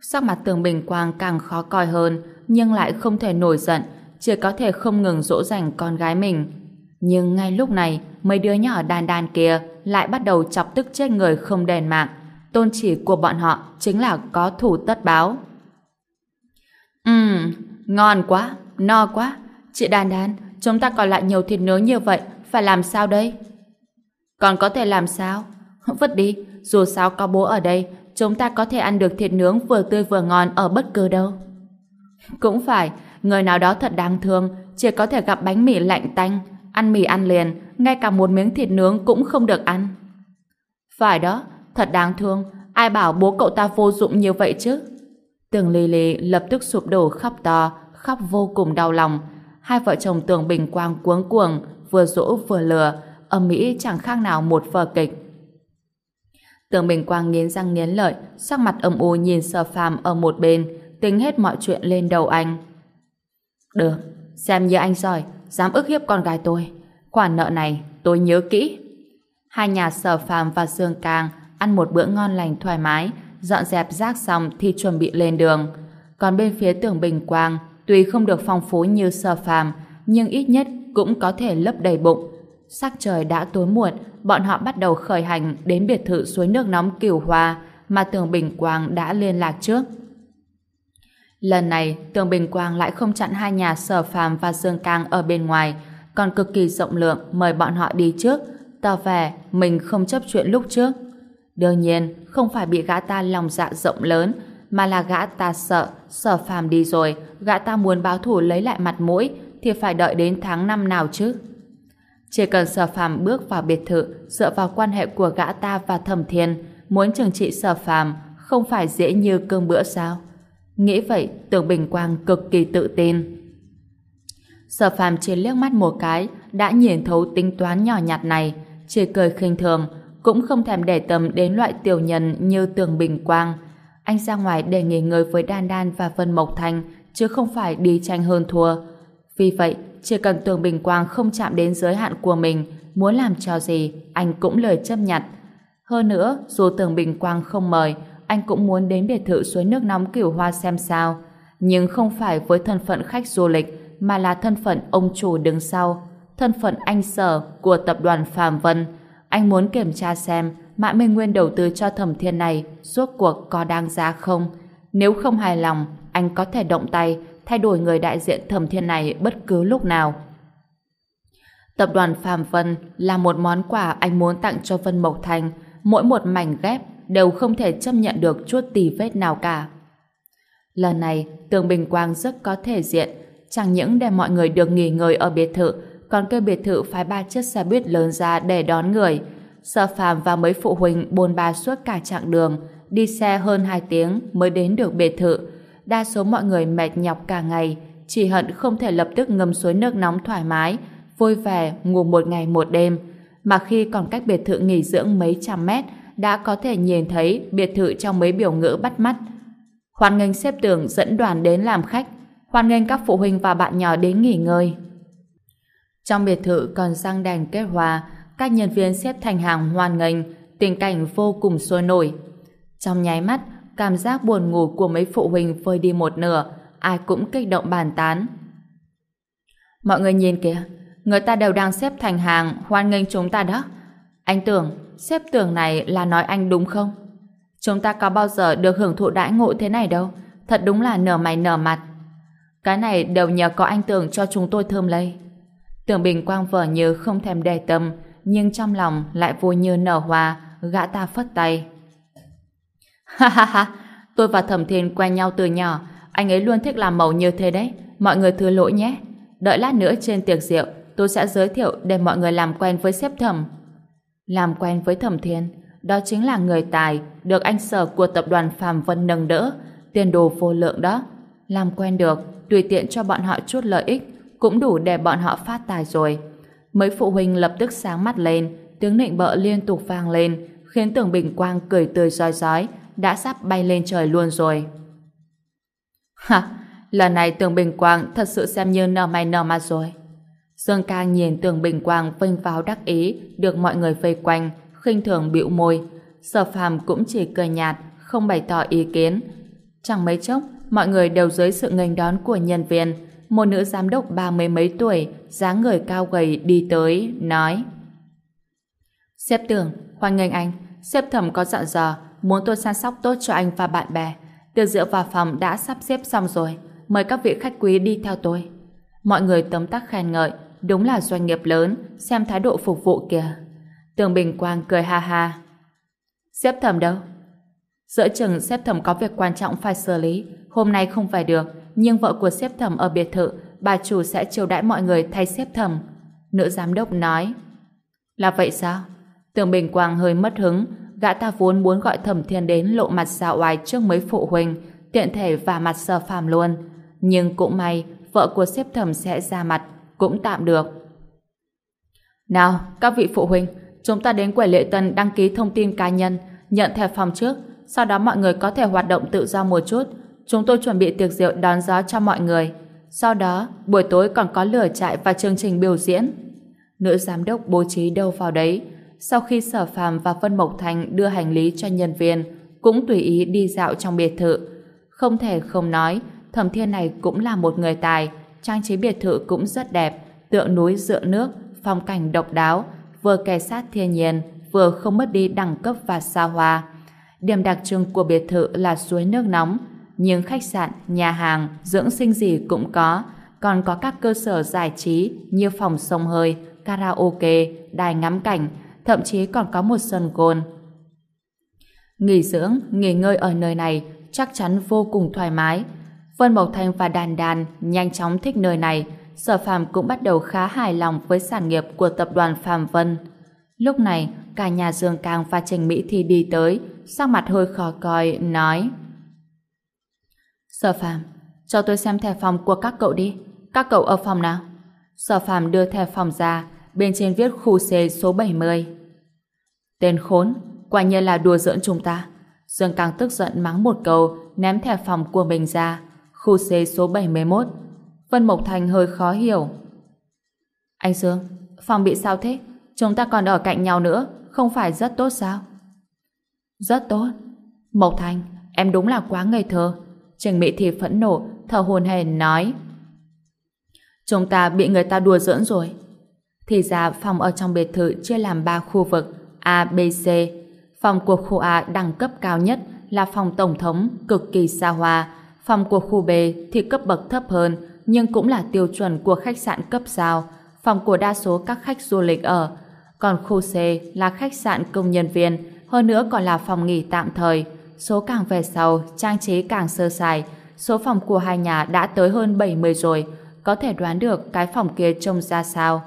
Sắc mặt tường bình quang càng khó coi hơn, nhưng lại không thể nổi giận, chỉ có thể không ngừng dỗ dành con gái mình. Nhưng ngay lúc này, mấy đứa nhỏ đàn đàn kia lại bắt đầu chọc tức chết người không đèn mạng. Tôn chỉ của bọn họ chính là có thủ tất báo. Ừm, ngon quá, no quá. Chị Đan Đan, chúng ta còn lại nhiều thịt nướng như vậy, phải làm sao đây? Còn có thể làm sao? (laughs) Vứt đi, dù sao có bố ở đây, chúng ta có thể ăn được thịt nướng vừa tươi vừa ngon ở bất cứ đâu. (laughs) Cũng phải, người nào đó thật đáng thương, chỉ có thể gặp bánh mì lạnh tanh, ăn mì ăn liền, ngay cả một miếng thịt nướng cũng không được ăn. Phải đó, thật đáng thương, ai bảo bố cậu ta vô dụng như vậy chứ? Tường Lê Lì lập tức sụp đổ khóc to, khóc vô cùng đau lòng. Hai vợ chồng Tường Bình Quang cuống cuồng, vừa dỗ vừa lừa, âm mỹ chẳng khác nào một vở kịch. Tường Bình Quang nghiến răng nghiến lợi, sắc mặt âm u nhìn Sở Phàm ở một bên, tính hết mọi chuyện lên đầu anh. Được, xem như anh giỏi, dám ức hiếp con gái tôi. Khoản nợ này tôi nhớ kỹ. Hai nhà Sở Phàm và Dương càng ăn một bữa ngon lành thoải mái, dọn dẹp rác xong thì chuẩn bị lên đường. Còn bên phía Tường Bình Quang, tuy không được phong phú như Sở Phàm, nhưng ít nhất cũng có thể lấp đầy bụng. Sắc trời đã tối muộn, bọn họ bắt đầu khởi hành đến biệt thự suối nước nóng Cửu Hoa mà Tường Bình Quang đã liên lạc trước. Lần này, Tường Bình Quang lại không chặn hai nhà Sở Phàm và Dương Cang ở bên ngoài, còn cực kỳ rộng lượng mời bọn họ đi trước, tỏ vẻ mình không chấp chuyện lúc trước. Đương nhiên, không phải bị gã ta lòng dạ rộng lớn, mà là gã ta sợ Sở Phàm đi rồi, gã ta muốn báo thủ lấy lại mặt mũi thì phải đợi đến tháng năm nào chứ. Chỉ cần sở phàm bước vào biệt thự dựa vào quan hệ của gã ta và thẩm thiên muốn trừng trị sở phàm không phải dễ như cơm bữa sao nghĩ vậy tưởng bình quang cực kỳ tự tin sở phàm chỉ liếc mắt một cái đã nhìn thấu tính toán nhỏ nhặt này chỉ cười khinh thường cũng không thèm để tâm đến loại tiểu nhân như Tường Bình Quang. Anh ra ngoài để nghỉ ngơi với Đan Đan và Vân Mộc Thành, chứ không phải đi tranh hơn thua. Vì vậy, chỉ cần Tường Bình Quang không chạm đến giới hạn của mình, muốn làm cho gì, anh cũng lời chấp nhận. Hơn nữa, dù Tường Bình Quang không mời, anh cũng muốn đến biệt thự suối nước nóng kiểu hoa xem sao. Nhưng không phải với thân phận khách du lịch, mà là thân phận ông chủ đứng sau, thân phận anh sở của tập đoàn Phạm Vân. Anh muốn kiểm tra xem Mã Minh Nguyên đầu tư cho thẩm thiên này suốt cuộc có đáng giá không. Nếu không hài lòng, anh có thể động tay thay đổi người đại diện thẩm thiên này bất cứ lúc nào. Tập đoàn Phạm Vân là một món quà anh muốn tặng cho Vân Mộc Thành. Mỗi một mảnh ghép đều không thể chấp nhận được chút tì vết nào cả. Lần này, Tường Bình Quang rất có thể diện, chẳng những để mọi người được nghỉ ngơi ở biệt thự, còn kêu biệt thự phái ba chiếc xe buýt lớn ra để đón người. Sở Phạm và mấy phụ huynh bồn ba suốt cả chặng đường, đi xe hơn 2 tiếng mới đến được biệt thự. Đa số mọi người mệt nhọc cả ngày, chỉ hận không thể lập tức ngâm suối nước nóng thoải mái, vui vẻ ngủ một ngày một đêm. Mà khi còn cách biệt thự nghỉ dưỡng mấy trăm mét, đã có thể nhìn thấy biệt thự trong mấy biểu ngữ bắt mắt. Hoan nghênh xếp tường dẫn đoàn đến làm khách, hoan nghênh các phụ huynh và bạn nhỏ đến nghỉ ngơi. Trong biệt thự còn răng đèn kết hòa các nhân viên xếp thành hàng hoan nghênh, tình cảnh vô cùng sôi nổi. Trong nháy mắt, cảm giác buồn ngủ của mấy phụ huynh vơi đi một nửa, ai cũng kích động bàn tán. Mọi người nhìn kìa, người ta đều đang xếp thành hàng hoan nghênh chúng ta đó. Anh tưởng, xếp tường này là nói anh đúng không? Chúng ta có bao giờ được hưởng thụ đãi ngộ thế này đâu. Thật đúng là nở mày nở mặt. Cái này đều nhờ có anh tưởng cho chúng tôi thơm lây. Tưởng Bình Quang vờ như không thèm đề tâm, nhưng trong lòng lại vui như nở hoa, gã ta phất tay. Ha ha ha, tôi và Thẩm Thiên quen nhau từ nhỏ, anh ấy luôn thích làm màu như thế đấy, mọi người thứ lỗi nhé. Đợi lát nữa trên tiệc rượu, tôi sẽ giới thiệu để mọi người làm quen với sếp thẩm. Làm quen với Thẩm Thiên, đó chính là người tài được anh sở của tập đoàn Phạm Vân nâng đỡ, tiền đồ vô lượng đó. Làm quen được, tùy tiện cho bọn họ chút lợi ích, cũng đủ để bọn họ phát tài rồi. Mấy phụ huynh lập tức sáng mắt lên, tiếng nịnh bợ liên tục vang lên, khiến tưởng bình quang cười tươi rói rói, đã sắp bay lên trời luôn rồi. (laughs) Ha, lần này tường bình quang thật sự xem như nở mày nở mặt rồi. Dương Cang nhìn tường bình quang vinh pháo đắc ý, được mọi người vây quanh, khinh thường bĩu môi. Sở phàm cũng chỉ cười nhạt, không bày tỏ ý kiến. Chẳng mấy chốc, mọi người đều dưới sự nghênh đón của nhân viên, một nữ giám đốc ba mươi mấy tuổi, dáng người cao gầy đi tới, nói Xếp tưởng, hoan nghênh anh, xếp thẩm có dặn dò, muốn tôi săn sóc tốt cho anh và bạn bè. Tiệc rượu vào phòng đã sắp xếp xong rồi, mời các vị khách quý đi theo tôi. Mọi người tấm tắc khen ngợi, đúng là doanh nghiệp lớn, xem thái độ phục vụ kìa. Tường Bình Quang cười ha ha. Xếp thẩm đâu? Giữa chừng xếp thẩm có việc quan trọng phải xử lý, hôm nay không phải được, nhưng vợ của xếp thẩm ở biệt thự, bà chủ sẽ chiêu đãi mọi người thay xếp thẩm. Nữ giám đốc nói. Là vậy sao? Tưởng Bình Quang hơi mất hứng, gã ta vốn muốn gọi thẩm thiên đến lộ mặt xạo oai trước mấy phụ huynh, tiện thể và mặt sờ phàm luôn. Nhưng cũng may, vợ của xếp thẩm sẽ ra mặt, cũng tạm được. Nào, các vị phụ huynh, chúng ta đến quầy lễ tân đăng ký thông tin cá nhân, nhận thẻ phòng trước, sau đó mọi người có thể hoạt động tự do một chút, chúng tôi chuẩn bị tiệc rượu đón gió cho mọi người. Sau đó, buổi tối còn có lửa trại và chương trình biểu diễn. Nữ giám đốc bố trí đâu vào đấy. Sau khi Sở Phàm và Vân Mộc Thành đưa hành lý cho nhân viên, cũng tùy ý đi dạo trong biệt thự. Không thể không nói, Thẩm Thiên này cũng là một người tài, trang trí biệt thự cũng rất đẹp, tựa núi dựa nước, phong cảnh độc đáo, vừa kề sát thiên nhiên, vừa không mất đi đẳng cấp và xa hoa. Điểm đặc trưng của biệt thự là suối nước nóng, nhưng khách sạn, nhà hàng, dưỡng sinh gì cũng có, còn có các cơ sở giải trí như phòng sông hơi, karaoke, đài ngắm cảnh, thậm chí còn có một sân gôn. Nghỉ dưỡng, nghỉ ngơi ở nơi này chắc chắn vô cùng thoải mái. Vân Mộc Thanh và Đàn Đàn nhanh chóng thích nơi này, Sở Phàm cũng bắt đầu khá hài lòng với sản nghiệp của tập đoàn Phạm Vân. Lúc này, cả nhà Dương Cang và Trình Mỹ Thi đi tới, sắc mặt hơi khó coi, nói Sở Phạm, cho tôi xem thẻ phòng của các cậu đi. Các cậu ở phòng nào? Sở Phạm đưa thẻ phòng ra, bên trên viết khu C số 70. Tên khốn, quả nhiên là đùa giỡn chúng ta. Dương Càng tức giận mắng một câu, ném thẻ phòng của mình ra. Khu C số 71. Vân Mộc Thành hơi khó hiểu. Anh Dương, phòng bị sao thế? Chúng ta còn ở cạnh nhau nữa, không phải rất tốt sao? Rất tốt. Mộc Thành, em đúng là quá ngây thơ. Trình Mỹ Thì phẫn nộ, thở hồn hển nói. Chúng ta bị người ta đùa giỡn rồi. Thì ra phòng ở trong biệt thự chia làm 3 khu vực A, B, C. Phòng của khu A đẳng cấp cao nhất là phòng tổng thống cực kỳ xa hoa. Phòng của khu B thì cấp bậc thấp hơn nhưng cũng là tiêu chuẩn của khách sạn cấp sao. Phòng của đa số các khách du lịch ở. Còn khu C là khách sạn công nhân viên hơn nữa còn là phòng nghỉ tạm thời. Số càng về sau, trang trí càng sơ sài. Số phòng của hai nhà đã tới hơn 70 rồi. Có thể đoán được cái phòng kia trông ra sao.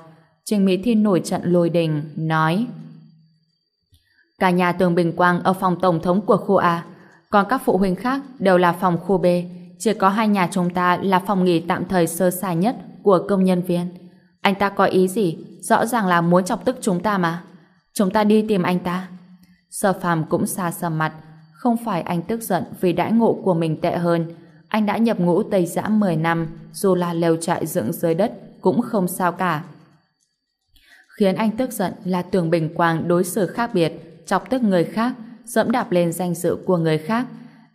Trình Mỹ Thi nổi trận lôi đình, nói Cả nhà tường Bình Quang ở phòng tổng thống của khu A, còn các phụ huynh khác đều là phòng khu B. Chỉ có hai nhà chúng ta là phòng nghỉ tạm thời sơ sài nhất của công nhân viên. Anh ta có ý gì? Rõ ràng là muốn chọc tức chúng ta mà. Chúng ta đi tìm anh ta. Sở phàm cũng xa sầm mặt. Không phải anh tức giận vì đãi ngộ của mình tệ hơn. Anh đã nhập ngũ Tây Giã 10 năm, dù là lều trại dựng dưới đất, cũng không sao cả. Khiến anh tức giận là tường bình quang đối xử khác biệt, chọc tức người khác, dẫm đạp lên danh dự của người khác.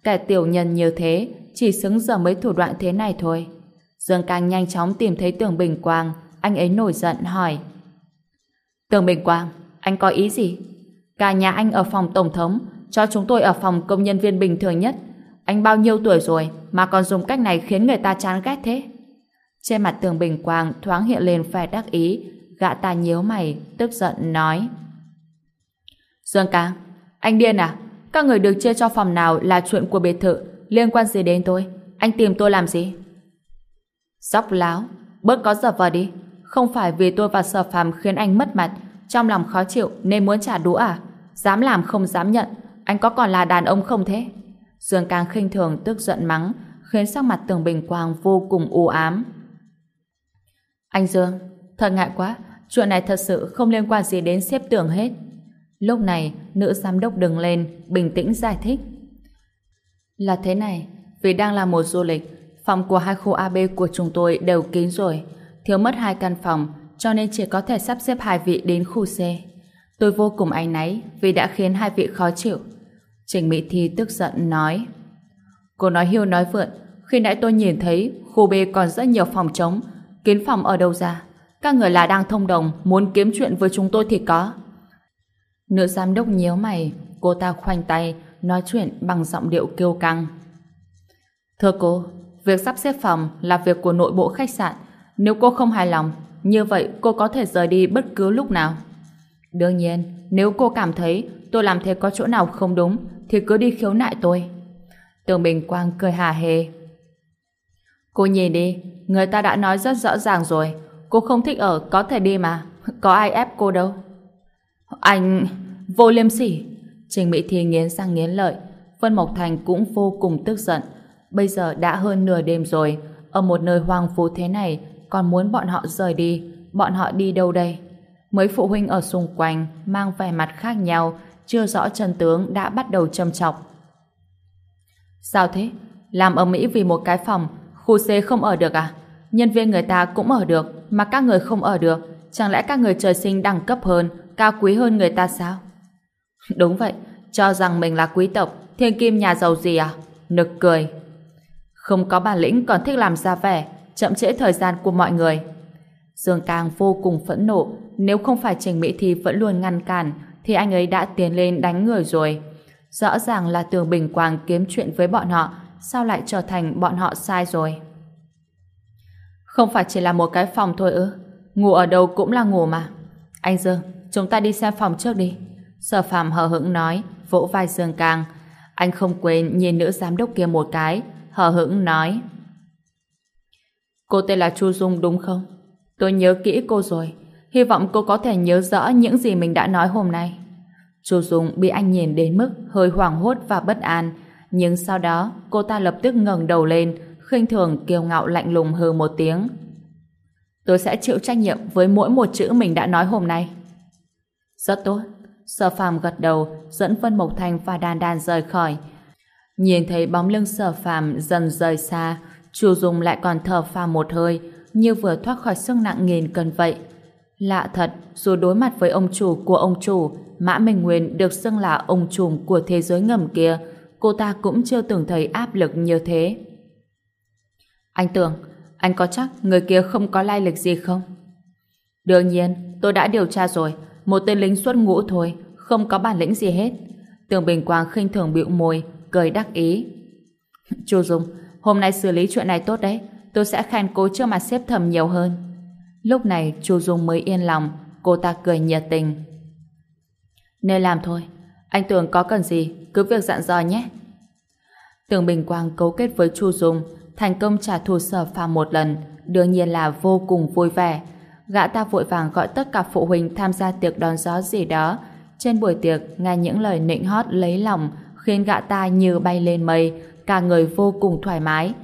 Kẻ tiểu nhân như thế, chỉ xứng giờ mấy thủ đoạn thế này thôi. Dương Càng nhanh chóng tìm thấy tường bình quang, anh ấy nổi giận hỏi. Tường bình quang, anh có ý gì? Cả nhà anh ở phòng tổng thống, cho chúng tôi ở phòng công nhân viên bình thường nhất. Anh bao nhiêu tuổi rồi mà còn dùng cách này khiến người ta chán ghét thế? Trên mặt tường bình quang thoáng hiện lên vẻ đắc ý, gã ta nhíu mày, tức giận nói. Dương Cang, anh điên à? Các người được chia cho phòng nào là chuyện của biệt thự, liên quan gì đến tôi? Anh tìm tôi làm gì? Dóc láo, bớt có giờ vờ đi. Không phải vì tôi và sở phàm khiến anh mất mặt, trong lòng khó chịu nên muốn trả đũa à? Dám làm không dám nhận, anh có còn là đàn ông không thế? Dương Càng khinh thường tức giận mắng, khiến sắc mặt tường bình quang vô cùng u ám. Anh Dương, thật ngại quá, chuyện này thật sự không liên quan gì đến xếp tưởng hết. Lúc này, nữ giám đốc đứng lên, bình tĩnh giải thích. Là thế này, vì đang là mùa du lịch, phòng của hai khu AB của chúng tôi đều kín rồi, thiếu mất hai căn phòng, cho nên chỉ có thể sắp xếp hai vị đến khu C. Tôi vô cùng áy náy vì đã khiến hai vị khó chịu. Trình Mỹ Thi tức giận nói. Cô nói hiêu nói vượn, khi nãy tôi nhìn thấy khu B còn rất nhiều phòng trống. Kiến phòng ở đâu ra? Các người là đang thông đồng, muốn kiếm chuyện với chúng tôi thì có. Nữ giám đốc nhíu mày, cô ta khoanh tay, nói chuyện bằng giọng điệu kiêu căng. Thưa cô, việc sắp xếp phòng là việc của nội bộ khách sạn. Nếu cô không hài lòng, như vậy cô có thể rời đi bất cứ lúc nào. Đương nhiên, nếu cô cảm thấy tôi làm thế có chỗ nào không đúng thì cứ đi khiếu nại tôi. Tường Bình Quang cười hà hề. Cô nhìn đi, người ta đã nói rất rõ ràng rồi. Cô không thích ở, có thể đi mà. Có ai ép cô đâu. Anh... vô liêm sỉ. Trình Mỹ Thi nghiến răng nghiến lợi. Vân Mộc Thành cũng vô cùng tức giận. Bây giờ đã hơn nửa đêm rồi. Ở một nơi hoang phú thế này, còn muốn bọn họ rời đi. Bọn họ đi đâu đây? Mấy phụ huynh ở xung quanh mang vẻ mặt khác nhau, chưa rõ chân tướng đã bắt đầu châm chọc. Sao thế? Làm ở Mỹ vì một cái phòng, khu C không ở được à? Nhân viên người ta cũng ở được, mà các người không ở được. Chẳng lẽ các người trời sinh đẳng cấp hơn, cao quý hơn người ta sao? (laughs) Đúng vậy, cho rằng mình là quý tộc, thiên kim nhà giàu gì à? Nực cười. Không có bản lĩnh còn thích làm ra vẻ, chậm trễ thời gian của mọi người. Dương Càng vô cùng phẫn nộ, nếu không phải Trình Mỹ Thi vẫn luôn ngăn cản, thì anh ấy đã tiến lên đánh người rồi. Rõ ràng là Tường Bình Quang kiếm chuyện với bọn họ, sao lại trở thành bọn họ sai rồi? Không phải chỉ là một cái phòng thôi ư? Ngủ ở đâu cũng là ngủ mà. Anh Dương, chúng ta đi xem phòng trước đi. Sở Phạm hờ hững nói, vỗ vai Dương Càng. Anh không quên nhìn nữ giám đốc kia một cái, hờ hững nói. Cô tên là Chu Dung đúng không? Tôi nhớ kỹ cô rồi. Hy vọng cô có thể nhớ rõ những gì mình đã nói hôm nay. Chu Dung bị anh nhìn đến mức hơi hoảng hốt và bất an, nhưng sau đó cô ta lập tức ngẩng đầu lên, khinh thường kiêu ngạo lạnh lùng hừ một tiếng. Tôi sẽ chịu trách nhiệm với mỗi một chữ mình đã nói hôm nay. Rất tốt. Sở phàm gật đầu, dẫn Vân Mộc Thành và đan đan rời khỏi. Nhìn thấy bóng lưng sở phàm dần rời xa, Chu Dung lại còn thở phào một hơi, như vừa thoát khỏi sức nặng nghìn cân vậy. Lạ thật, dù đối mặt với ông chủ của ông chủ, Mã Minh Nguyên được xưng là ông trùm của thế giới ngầm kia, cô ta cũng chưa từng thấy áp lực như thế. Anh tưởng, anh có chắc người kia không có lai lịch gì không? Đương nhiên, tôi đã điều tra rồi, một tên lính xuất ngũ thôi, không có bản lĩnh gì hết. Tường Bình Quang khinh thường bĩu môi, cười đắc ý. Chu Dung, hôm nay xử lý chuyện này tốt đấy, tôi sẽ khen cố trước mặt xếp thầm nhiều hơn. Lúc này Chu Dung mới yên lòng, cô ta cười nhiệt tình. Nên làm thôi, anh Tường có cần gì, cứ việc dặn dò nhé. Tường Bình Quang cấu kết với Chu Dung, thành công trả thù sở phàm một lần, đương nhiên là vô cùng vui vẻ. Gã ta vội vàng gọi tất cả phụ huynh tham gia tiệc đón gió gì đó. Trên buổi tiệc, nghe những lời nịnh hót lấy lòng, khiến gã ta như bay lên mây, cả người vô cùng thoải mái.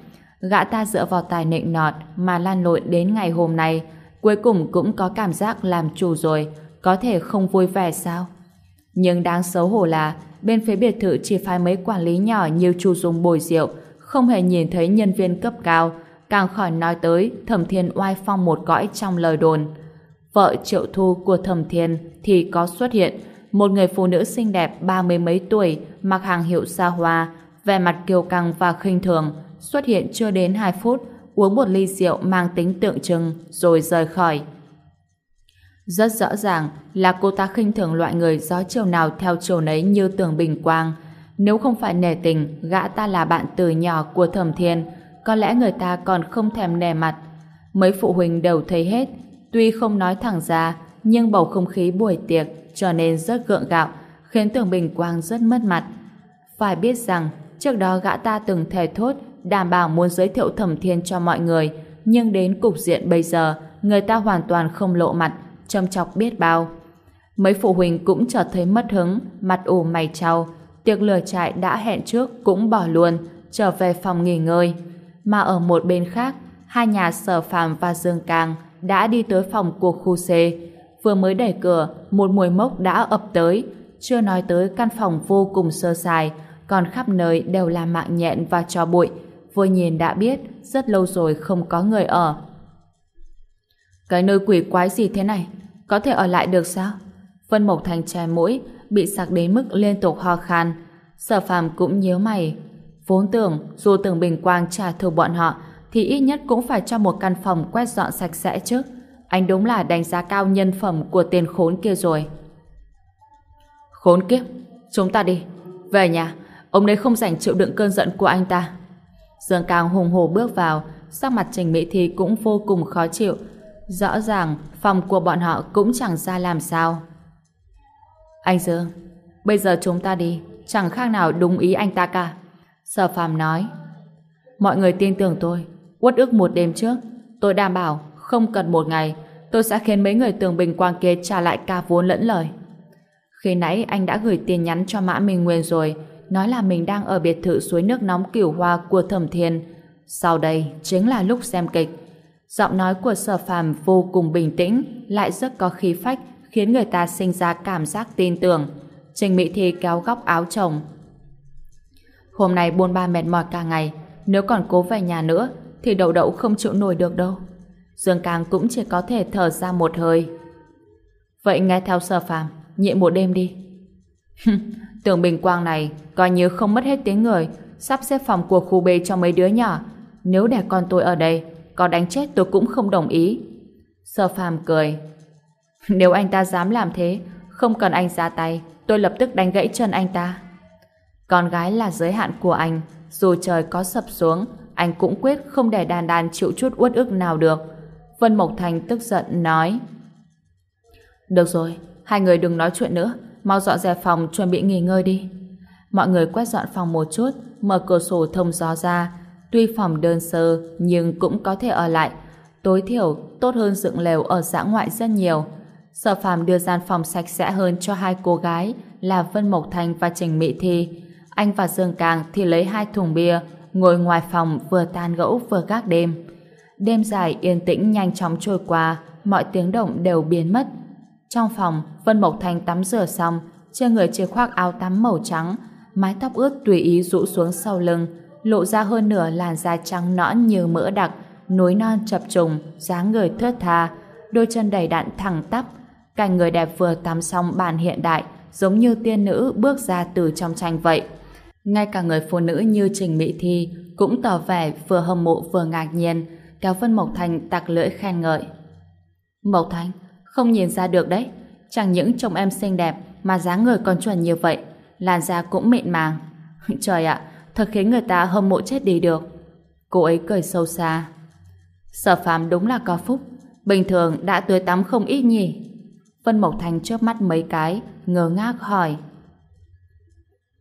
Gã ta dựa vào tài nịnh nọt mà lan lộn đến ngày hôm nay, cuối cùng cũng có cảm giác làm chủ rồi, có thể không vui vẻ sao? Nhưng đáng xấu hổ là bên phía biệt thự chỉ phái mấy quản lý nhỏ nhiều chu dùng bồi rượu, không hề nhìn thấy nhân viên cấp cao, càng khỏi nói tới Thẩm Thiên oai phong một cõi trong lời đồn. Vợ Triệu Thu của Thẩm Thiên thì có xuất hiện một người phụ nữ xinh đẹp ba mươi mấy tuổi, mặc hàng hiệu xa hoa, vẻ mặt kiêu căng và khinh thường, xuất hiện chưa đến 2 phút, uống một ly rượu mang tính tượng trưng rồi rời khỏi. Rất rõ ràng là cô ta khinh thường loại người gió chiều nào theo chiều nấy như tường bình quang. Nếu không phải nể tình, gã ta là bạn từ nhỏ của thẩm thiên, có lẽ người ta còn không thèm nề mặt. Mấy phụ huynh đều thấy hết, tuy không nói thẳng ra, nhưng bầu không khí buổi tiệc trở nên rất gượng gạo, khiến tường bình quang rất mất mặt. Phải biết rằng, trước đó gã ta từng thề thốt đảm bảo muốn giới thiệu thẩm thiên cho mọi người, nhưng đến cục diện bây giờ, người ta hoàn toàn không lộ mặt, châm chọc biết bao. Mấy phụ huynh cũng chợt thấy mất hứng, mặt ủ mày trao, tiệc lửa trại đã hẹn trước cũng bỏ luôn, trở về phòng nghỉ ngơi. Mà ở một bên khác, hai nhà sở phàm và Dương Cang đã đi tới phòng của khu C. Vừa mới đẩy cửa, một mùi mốc đã ập tới, chưa nói tới căn phòng vô cùng sơ sài, còn khắp nơi đều là mạng nhện và cho bụi. Vừa nhìn đã biết, rất lâu rồi không có người ở. Cái nơi quỷ quái gì thế này? Có thể ở lại được sao? Vân Mộc Thành chai mũi, bị sặc đến mức liên tục ho khan. Sở phàm cũng nhớ mày. Vốn tưởng, dù tưởng bình quang trả thù bọn họ, thì ít nhất cũng phải cho một căn phòng quét dọn sạch sẽ chứ. Anh đúng là đánh giá cao nhân phẩm của tiền khốn kia rồi. Khốn kiếp, chúng ta đi. Về nhà, ông đấy không rảnh chịu đựng cơn giận của anh ta. Dương Cao hùng hồ bước vào, sắc mặt Trình Mỹ Thi cũng vô cùng khó chịu. Rõ ràng, phòng của bọn họ cũng chẳng ra làm sao. Anh Dương, bây giờ chúng ta đi, chẳng khác nào đúng ý anh ta cả. Sở Phạm nói. Mọi người tin tưởng tôi, uất ức một đêm trước, tôi đảm bảo không cần một ngày, tôi sẽ khiến mấy người tường bình quang kia trả lại cả vốn lẫn lời. Khi nãy anh đã gửi tiền nhắn cho Mã Minh Nguyên rồi, nói là mình đang ở biệt thự suối nước nóng cửu hoa của Thẩm Thiên. Sau đây chính là lúc xem kịch. Giọng nói của sở phàm vô cùng bình tĩnh, lại rất có khí phách, khiến người ta sinh ra cảm giác tin tưởng. Trình Mỹ Thi kéo góc áo chồng. Hôm nay buôn ba mệt mỏi cả ngày, nếu còn cố về nhà nữa, thì đậu đậu không chịu nổi được đâu. Dương Càng cũng chỉ có thể thở ra một hơi. Vậy nghe theo sở phàm, nhịn một đêm đi. (laughs) Tưởng bình quang này coi như không mất hết tiếng người, sắp xếp phòng của khu B cho mấy đứa nhỏ. Nếu để con tôi ở đây, có đánh chết tôi cũng không đồng ý. Sở phàm cười. (laughs) Nếu anh ta dám làm thế, không cần anh ra tay, tôi lập tức đánh gãy chân anh ta. Con gái là giới hạn của anh, dù trời có sập xuống, anh cũng quyết không để đàn đàn chịu chút uất ức nào được. Vân Mộc Thành tức giận nói. Được rồi, hai người đừng nói chuyện nữa, mau dọn dẹp phòng chuẩn bị nghỉ ngơi đi. Mọi người quét dọn phòng một chút, mở cửa sổ thông gió ra. Tuy phòng đơn sơ, nhưng cũng có thể ở lại. Tối thiểu, tốt hơn dựng lều ở xã ngoại rất nhiều. Sở phàm đưa gian phòng sạch sẽ hơn cho hai cô gái là Vân Mộc Thành và Trình Mỹ Thi. Anh và Dương Càng thì lấy hai thùng bia, ngồi ngoài phòng vừa tan gẫu vừa gác đêm. Đêm dài yên tĩnh nhanh chóng trôi qua, mọi tiếng động đều biến mất. Trong phòng, Vân Mộc Thành tắm rửa xong, trên người chỉ khoác áo tắm màu trắng, mái tóc ướt tùy ý rũ xuống sau lưng, lộ ra hơn nửa làn da trắng nõn như mỡ đặc, núi non chập trùng, dáng người thướt tha, đôi chân đầy đặn thẳng tắp. Cảnh người đẹp vừa tắm xong bản hiện đại, giống như tiên nữ bước ra từ trong tranh vậy. Ngay cả người phụ nữ như Trình Mỹ Thi cũng tỏ vẻ vừa hâm mộ vừa ngạc nhiên, kéo Vân Mộc Thành tặc lưỡi khen ngợi. Mộc Thành, không nhìn ra được đấy, chẳng những chồng em xinh đẹp mà dáng người còn chuẩn như vậy, làn da cũng mịn màng. (laughs) Trời ạ, thật khiến người ta hâm mộ chết đi được. Cô ấy cười sâu xa. Sở phàm đúng là có phúc, bình thường đã tưới tắm không ít nhỉ. Vân Mộc Thành chớp mắt mấy cái, ngơ ngác hỏi.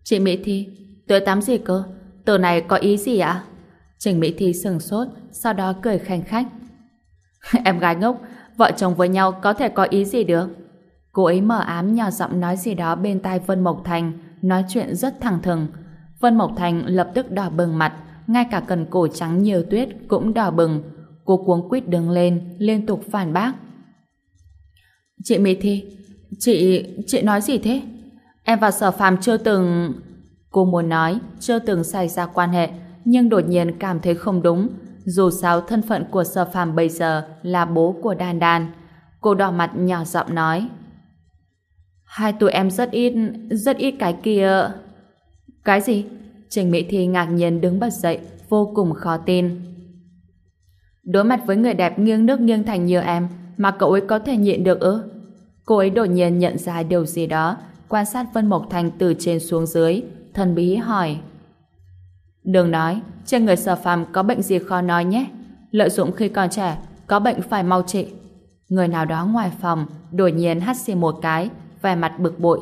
Chị Mỹ Thi, tưới tắm gì cơ? Từ này có ý gì ạ? Trình Mỹ Thi sừng sốt, sau đó cười khanh khách. (laughs) em gái ngốc, vợ chồng với nhau có thể có ý gì được? Cô ấy mở ám nhỏ giọng nói gì đó bên tai Vân Mộc Thành, nói chuyện rất thẳng thừng. Vân Mộc Thành lập tức đỏ bừng mặt, ngay cả cần cổ trắng nhiều tuyết cũng đỏ bừng. Cô cuống quýt đứng lên, liên tục phản bác. Chị Mỹ Thi, chị... chị nói gì thế? Em và Sở Phàm chưa từng... Cô muốn nói, chưa từng xảy ra quan hệ, nhưng đột nhiên cảm thấy không đúng. Dù sao thân phận của Sở Phàm bây giờ là bố của Đan Đan. Cô đỏ mặt nhỏ giọng nói. Hai tụi em rất ít, rất ít cái kia... Cái gì? Trình Mỹ Thi ngạc nhiên đứng bật dậy, vô cùng khó tin. Đối mặt với người đẹp nghiêng nước nghiêng thành như em, mà cậu ấy có thể nhịn được ư? Cô ấy đột nhiên nhận ra điều gì đó, quan sát Vân Mộc Thành từ trên xuống dưới, thần bí hỏi. Đừng nói, trên người sở phàm có bệnh gì khó nói nhé. Lợi dụng khi còn trẻ, có bệnh phải mau trị. Người nào đó ngoài phòng, đột nhiên hắt xì một cái, vẻ mặt bực bội.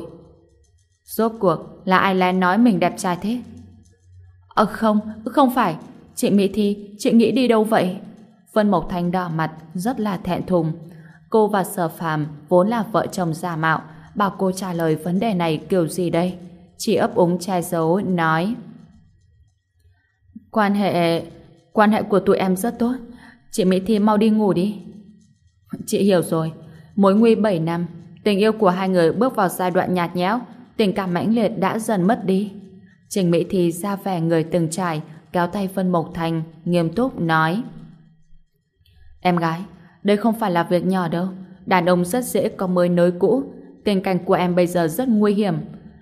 Rốt cuộc, là ai lén nói mình đẹp trai thế? Ờ không, không phải. Chị Mỹ Thi, chị nghĩ đi đâu vậy? Vân Mộc Thanh đỏ mặt, rất là thẹn thùng. Cô và Sở Phàm vốn là vợ chồng giả mạo, bảo cô trả lời vấn đề này kiểu gì đây? chị ấp úng che giấu, nói Quan hệ... Quan hệ của tụi em rất tốt. Chị Mỹ Thi mau đi ngủ đi. Chị hiểu rồi. Mối nguy 7 năm, tình yêu của hai người bước vào giai đoạn nhạt nhẽo, tình cảm mãnh liệt đã dần mất đi. Trình Mỹ Thi ra vẻ người từng trải, kéo tay Vân Mộc Thành, nghiêm túc nói Em gái, đây không phải là việc nhỏ đâu. Đàn ông rất dễ có mới nới cũ. Tình cảnh của em bây giờ rất nguy hiểm.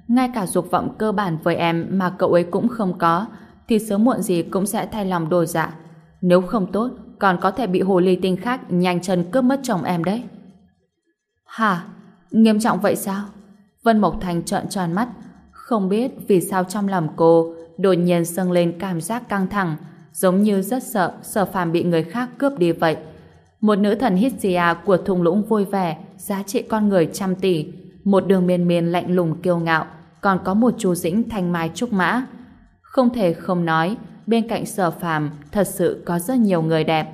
Ngay cả dục vọng cơ bản với em mà cậu ấy cũng không có, thì sớm muộn gì cũng sẽ thay lòng đổi dạ. Nếu không tốt, còn có thể bị hồ ly tinh khác nhanh chân cướp mất chồng em đấy. Hả? Nghiêm trọng vậy sao? Vân Mộc Thành trợn tròn mắt, không biết vì sao trong lòng cô đột nhiên dâng lên cảm giác căng thẳng, giống như rất sợ sở phàm bị người khác cướp đi vậy. Một nữ thần Hisia của thung lũng vui vẻ, giá trị con người trăm tỷ, một đường miên miên lạnh lùng kiêu ngạo, còn có một chú dĩnh thanh mai trúc mã. Không thể không nói, bên cạnh sở phàm thật sự có rất nhiều người đẹp.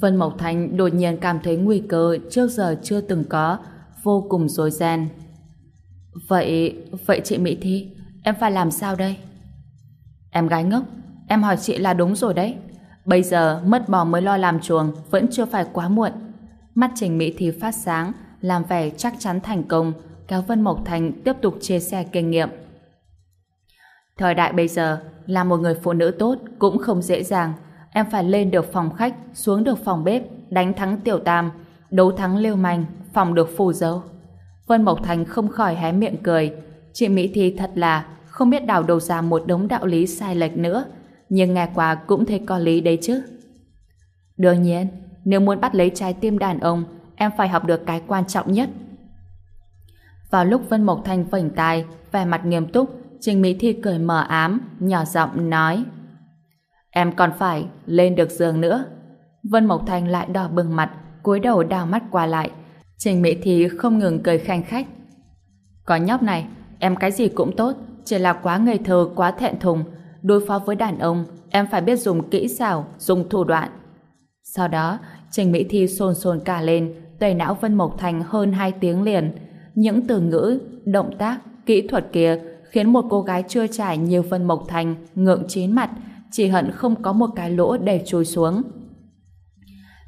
Vân Mộc Thanh đột nhiên cảm thấy nguy cơ trước giờ chưa từng có, vô cùng rối ren. Vậy, vậy chị Mỹ Thi, em phải làm sao đây? Em gái ngốc, em hỏi chị là đúng rồi đấy. Bây giờ mất bò mới lo làm chuồng vẫn chưa phải quá muộn. Mắt Trình Mỹ Thi phát sáng, làm vẻ chắc chắn thành công, kéo Vân Mộc Thành tiếp tục chia sẻ kinh nghiệm. Thời đại bây giờ, là một người phụ nữ tốt cũng không dễ dàng. Em phải lên được phòng khách, xuống được phòng bếp, đánh thắng tiểu tam, đấu thắng liêu manh, phòng được phù dâu. Vân Mộc Thành không khỏi hé miệng cười. Chị Mỹ Thi thật là không biết đào đầu ra một đống đạo lý sai lệch nữa. Nhưng nghe qua cũng thấy có lý đấy chứ. Đương nhiên, nếu muốn bắt lấy trái tim đàn ông, em phải học được cái quan trọng nhất. Vào lúc Vân Mộc Thành vảnh tai, vẻ mặt nghiêm túc, Trình Mỹ Thi cười mờ ám, nhỏ giọng nói Em còn phải lên được giường nữa. Vân Mộc Thành lại đỏ bừng mặt, cúi đầu đào mắt qua lại, Trình Mỹ Thi không ngừng cười khanh khách. Có nhóc này, em cái gì cũng tốt, chỉ là quá ngây thơ, quá thẹn thùng. Đối phó với đàn ông, em phải biết dùng kỹ xảo, dùng thủ đoạn. Sau đó, Trình Mỹ Thi xôn xôn cả lên, tẩy não Vân Mộc Thành hơn 2 tiếng liền. Những từ ngữ, động tác, kỹ thuật kia khiến một cô gái chưa trải nhiều phân Mộc Thành ngượng chín mặt, chỉ hận không có một cái lỗ để chui xuống.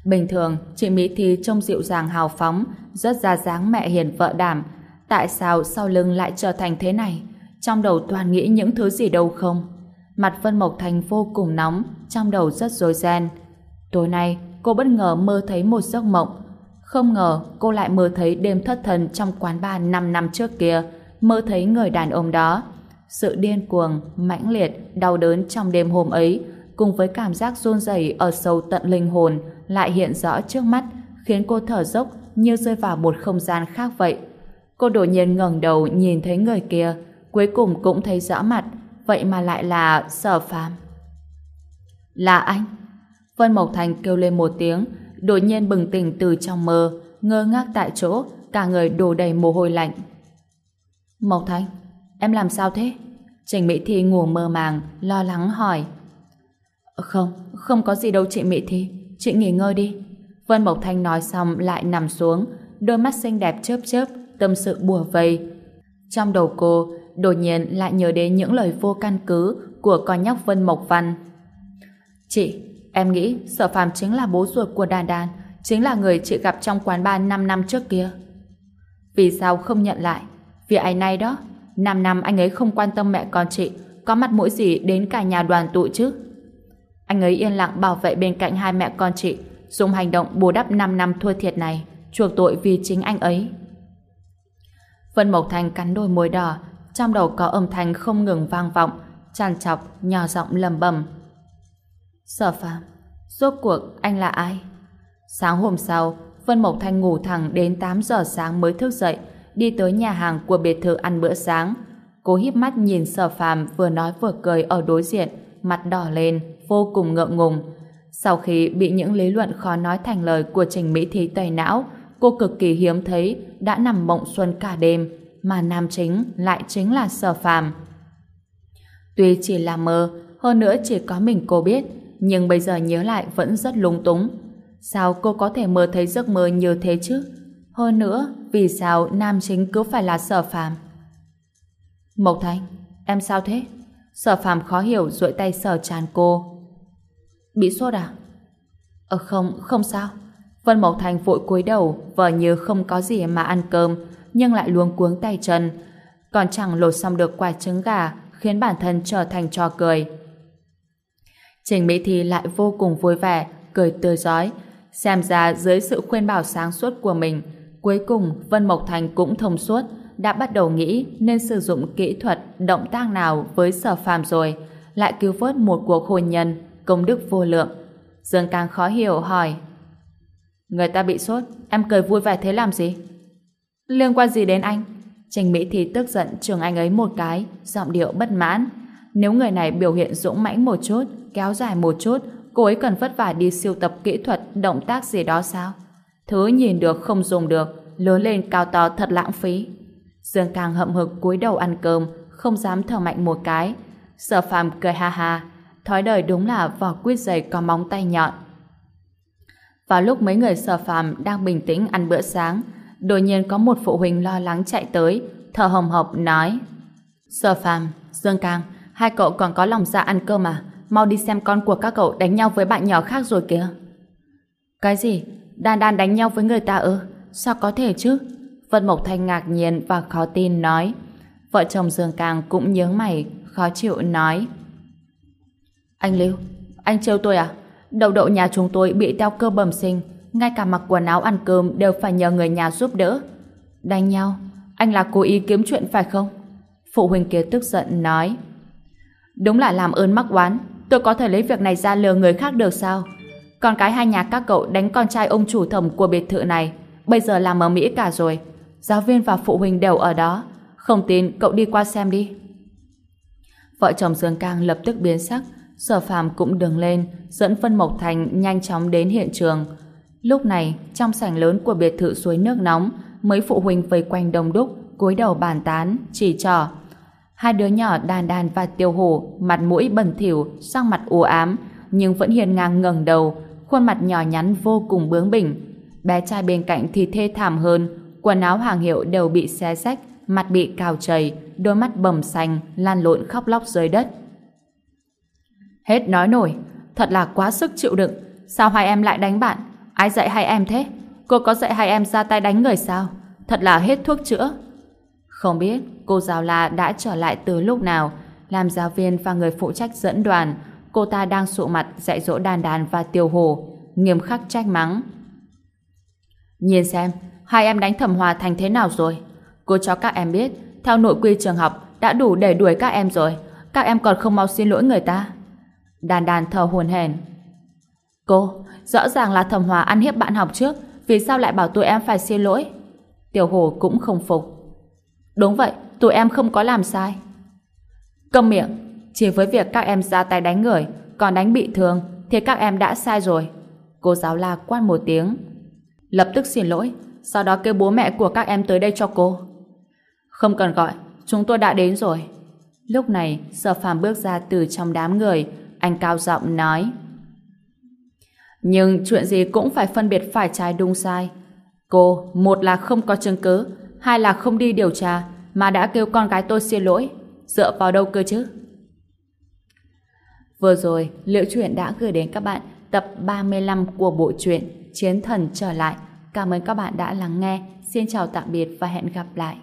Bình thường, chị Mỹ Thi trông dịu dàng hào phóng, rất ra dáng mẹ hiền vợ đảm. Tại sao sau lưng lại trở thành thế này? Trong đầu toàn nghĩ những thứ gì đâu không? Mặt Vân Mộc Thành vô cùng nóng, trong đầu rất rối ren. Tối nay, cô bất ngờ mơ thấy một giấc mộng. Không ngờ cô lại mơ thấy đêm thất thần trong quán bar 5 năm trước kia, mơ thấy người đàn ông đó. Sự điên cuồng, mãnh liệt, đau đớn trong đêm hôm ấy, cùng với cảm giác run rẩy ở sâu tận linh hồn lại hiện rõ trước mắt, khiến cô thở dốc như rơi vào một không gian khác vậy. Cô đột nhiên ngẩng đầu nhìn thấy người kia, cuối cùng cũng thấy rõ mặt, vậy mà lại là Sở Phàm. Là anh. Vân Mộc Thành kêu lên một tiếng, đột nhiên bừng tỉnh từ trong mơ, ngơ ngác tại chỗ, cả người đổ đầy mồ hôi lạnh. Mộc Thanh, em làm sao thế? Trình Mỹ Thi ngủ mơ màng, lo lắng hỏi. Không, không có gì đâu chị Mỹ Thi, chị nghỉ ngơi đi. Vân Mộc Thanh nói xong lại nằm xuống, đôi mắt xinh đẹp chớp chớp, tâm sự bùa vây. Trong đầu cô, đột nhiên lại nhớ đến những lời vô căn cứ của con nhóc Vân Mộc Văn. Chị, em nghĩ Sở Phàm chính là bố ruột của Đàn Đàn, chính là người chị gặp trong quán bar 5 năm trước kia. Vì sao không nhận lại? Vì anh này đó, 5 năm anh ấy không quan tâm mẹ con chị, có mặt mũi gì đến cả nhà đoàn tụ chứ? Anh ấy yên lặng bảo vệ bên cạnh hai mẹ con chị, dùng hành động bù đắp 5 năm thua thiệt này, chuộc tội vì chính anh ấy. Vân Mộc Thành cắn đôi môi đỏ, trong đầu có âm thanh không ngừng vang vọng, tràn chọc, nhỏ giọng lầm bầm. Sở phàm, rốt cuộc anh là ai? Sáng hôm sau, Vân Mộc Thanh ngủ thẳng đến 8 giờ sáng mới thức dậy, đi tới nhà hàng của biệt thự ăn bữa sáng. Cô híp mắt nhìn sở phàm vừa nói vừa cười ở đối diện, mặt đỏ lên, vô cùng ngượng ngùng. Sau khi bị những lý luận khó nói thành lời của Trình Mỹ Thí tẩy não, cô cực kỳ hiếm thấy đã nằm mộng xuân cả đêm, mà nam chính lại chính là sở phàm. Tuy chỉ là mơ, hơn nữa chỉ có mình cô biết, nhưng bây giờ nhớ lại vẫn rất lung túng. Sao cô có thể mơ thấy giấc mơ như thế chứ? Hơn nữa, vì sao nam chính cứ phải là sở phàm? Mộc Thanh, em sao thế? Sở phàm khó hiểu duỗi tay sở tràn cô. Bị sốt à? Ờ không, không sao. Vân Mộc Thành vội cúi đầu, vờ như không có gì mà ăn cơm, nhưng lại luống cuống tay chân. Còn chẳng lột xong được quả trứng gà, khiến bản thân trở thành trò cười. Trình Mỹ Thi lại vô cùng vui vẻ, cười tươi giói. Xem ra dưới sự khuyên bảo sáng suốt của mình, cuối cùng Vân Mộc Thành cũng thông suốt, đã bắt đầu nghĩ nên sử dụng kỹ thuật động tác nào với sở phàm rồi, lại cứu vớt một cuộc hôn nhân, công đức vô lượng. Dương Càng khó hiểu hỏi Người ta bị sốt, em cười vui vẻ thế làm gì? Liên quan gì đến anh? Trình Mỹ thì tức giận trường anh ấy một cái, giọng điệu bất mãn. Nếu người này biểu hiện dũng mãnh một chút, kéo dài một chút, cô ấy cần vất vả đi siêu tập kỹ thuật, động tác gì đó sao? Thứ nhìn được không dùng được, lớn lên cao to thật lãng phí. Dương Càng hậm hực cúi đầu ăn cơm, không dám thở mạnh một cái. Sở phàm cười ha ha, thói đời đúng là vỏ quýt dày có móng tay nhọn. Vào lúc mấy người sở phàm đang bình tĩnh ăn bữa sáng, đột nhiên có một phụ huynh lo lắng chạy tới, thở hồng hộc nói Sở phàm, Dương Càng, hai cậu còn có lòng dạ ăn cơm à? Mau đi xem con của các cậu đánh nhau với bạn nhỏ khác rồi kìa. Cái gì? Đan đan đánh nhau với người ta ư? Sao có thể chứ? Vân Mộc Thanh ngạc nhiên và khó tin nói. Vợ chồng Dương Càng cũng nhớ mày, khó chịu nói. Anh Lưu, anh trêu tôi à? Đầu đậu nhà chúng tôi bị teo cơ bẩm sinh, ngay cả mặc quần áo ăn cơm đều phải nhờ người nhà giúp đỡ. Đánh nhau? Anh là cố ý kiếm chuyện phải không? Phụ huynh kia tức giận nói. Đúng là làm ơn mắc oán, tôi có thể lấy việc này ra lừa người khác được sao? Con cái hai nhà các cậu đánh con trai ông chủ thẩm của biệt thự này, bây giờ làm ở Mỹ cả rồi. Giáo viên và phụ huynh đều ở đó. Không tin, cậu đi qua xem đi. Vợ chồng Dương Cang lập tức biến sắc, Sở phàm cũng đứng lên, dẫn Phân Mộc Thành nhanh chóng đến hiện trường. Lúc này, trong sảnh lớn của biệt thự suối nước nóng, mấy phụ huynh vây quanh đông đúc, cúi đầu bàn tán, chỉ trỏ. Hai đứa nhỏ đàn đàn và tiêu hổ, mặt mũi bẩn thỉu, sang mặt u ám, nhưng vẫn hiền ngang ngẩng đầu, khuôn mặt nhỏ nhắn vô cùng bướng bỉnh. Bé trai bên cạnh thì thê thảm hơn, quần áo hàng hiệu đều bị xé rách, mặt bị cào chảy, đôi mắt bầm xanh, lan lộn khóc lóc dưới đất. Hết nói nổi, thật là quá sức chịu đựng. Sao hai em lại đánh bạn? Ai dạy hai em thế? Cô có dạy hai em ra tay đánh người sao? Thật là hết thuốc chữa. Không biết cô giáo La đã trở lại từ lúc nào, làm giáo viên và người phụ trách dẫn đoàn, cô ta đang sụ mặt dạy dỗ đàn đàn và tiêu hồ, nghiêm khắc trách mắng. Nhìn xem, hai em đánh thẩm hòa thành thế nào rồi? Cô cho các em biết, theo nội quy trường học đã đủ để đuổi các em rồi. Các em còn không mau xin lỗi người ta. Đàn đàn thở hồn hển. Cô, rõ ràng là thẩm hòa ăn hiếp bạn học trước, vì sao lại bảo tụi em phải xin lỗi? Tiểu hồ cũng không phục. Đúng vậy, tụi em không có làm sai. Cầm miệng, chỉ với việc các em ra tay đánh người, còn đánh bị thương, thì các em đã sai rồi. Cô giáo la quan một tiếng. Lập tức xin lỗi, sau đó kêu bố mẹ của các em tới đây cho cô. Không cần gọi, chúng tôi đã đến rồi. Lúc này, Sở Phàm bước ra từ trong đám người, anh cao giọng nói. Nhưng chuyện gì cũng phải phân biệt phải trái đúng sai. Cô, một là không có chứng cứ, hai là không đi điều tra, mà đã kêu con gái tôi xin lỗi. Dựa vào đâu cơ chứ? Vừa rồi, Liễu Chuyện đã gửi đến các bạn tập 35 của bộ truyện Chiến Thần Trở Lại. Cảm ơn các bạn đã lắng nghe. Xin chào tạm biệt và hẹn gặp lại.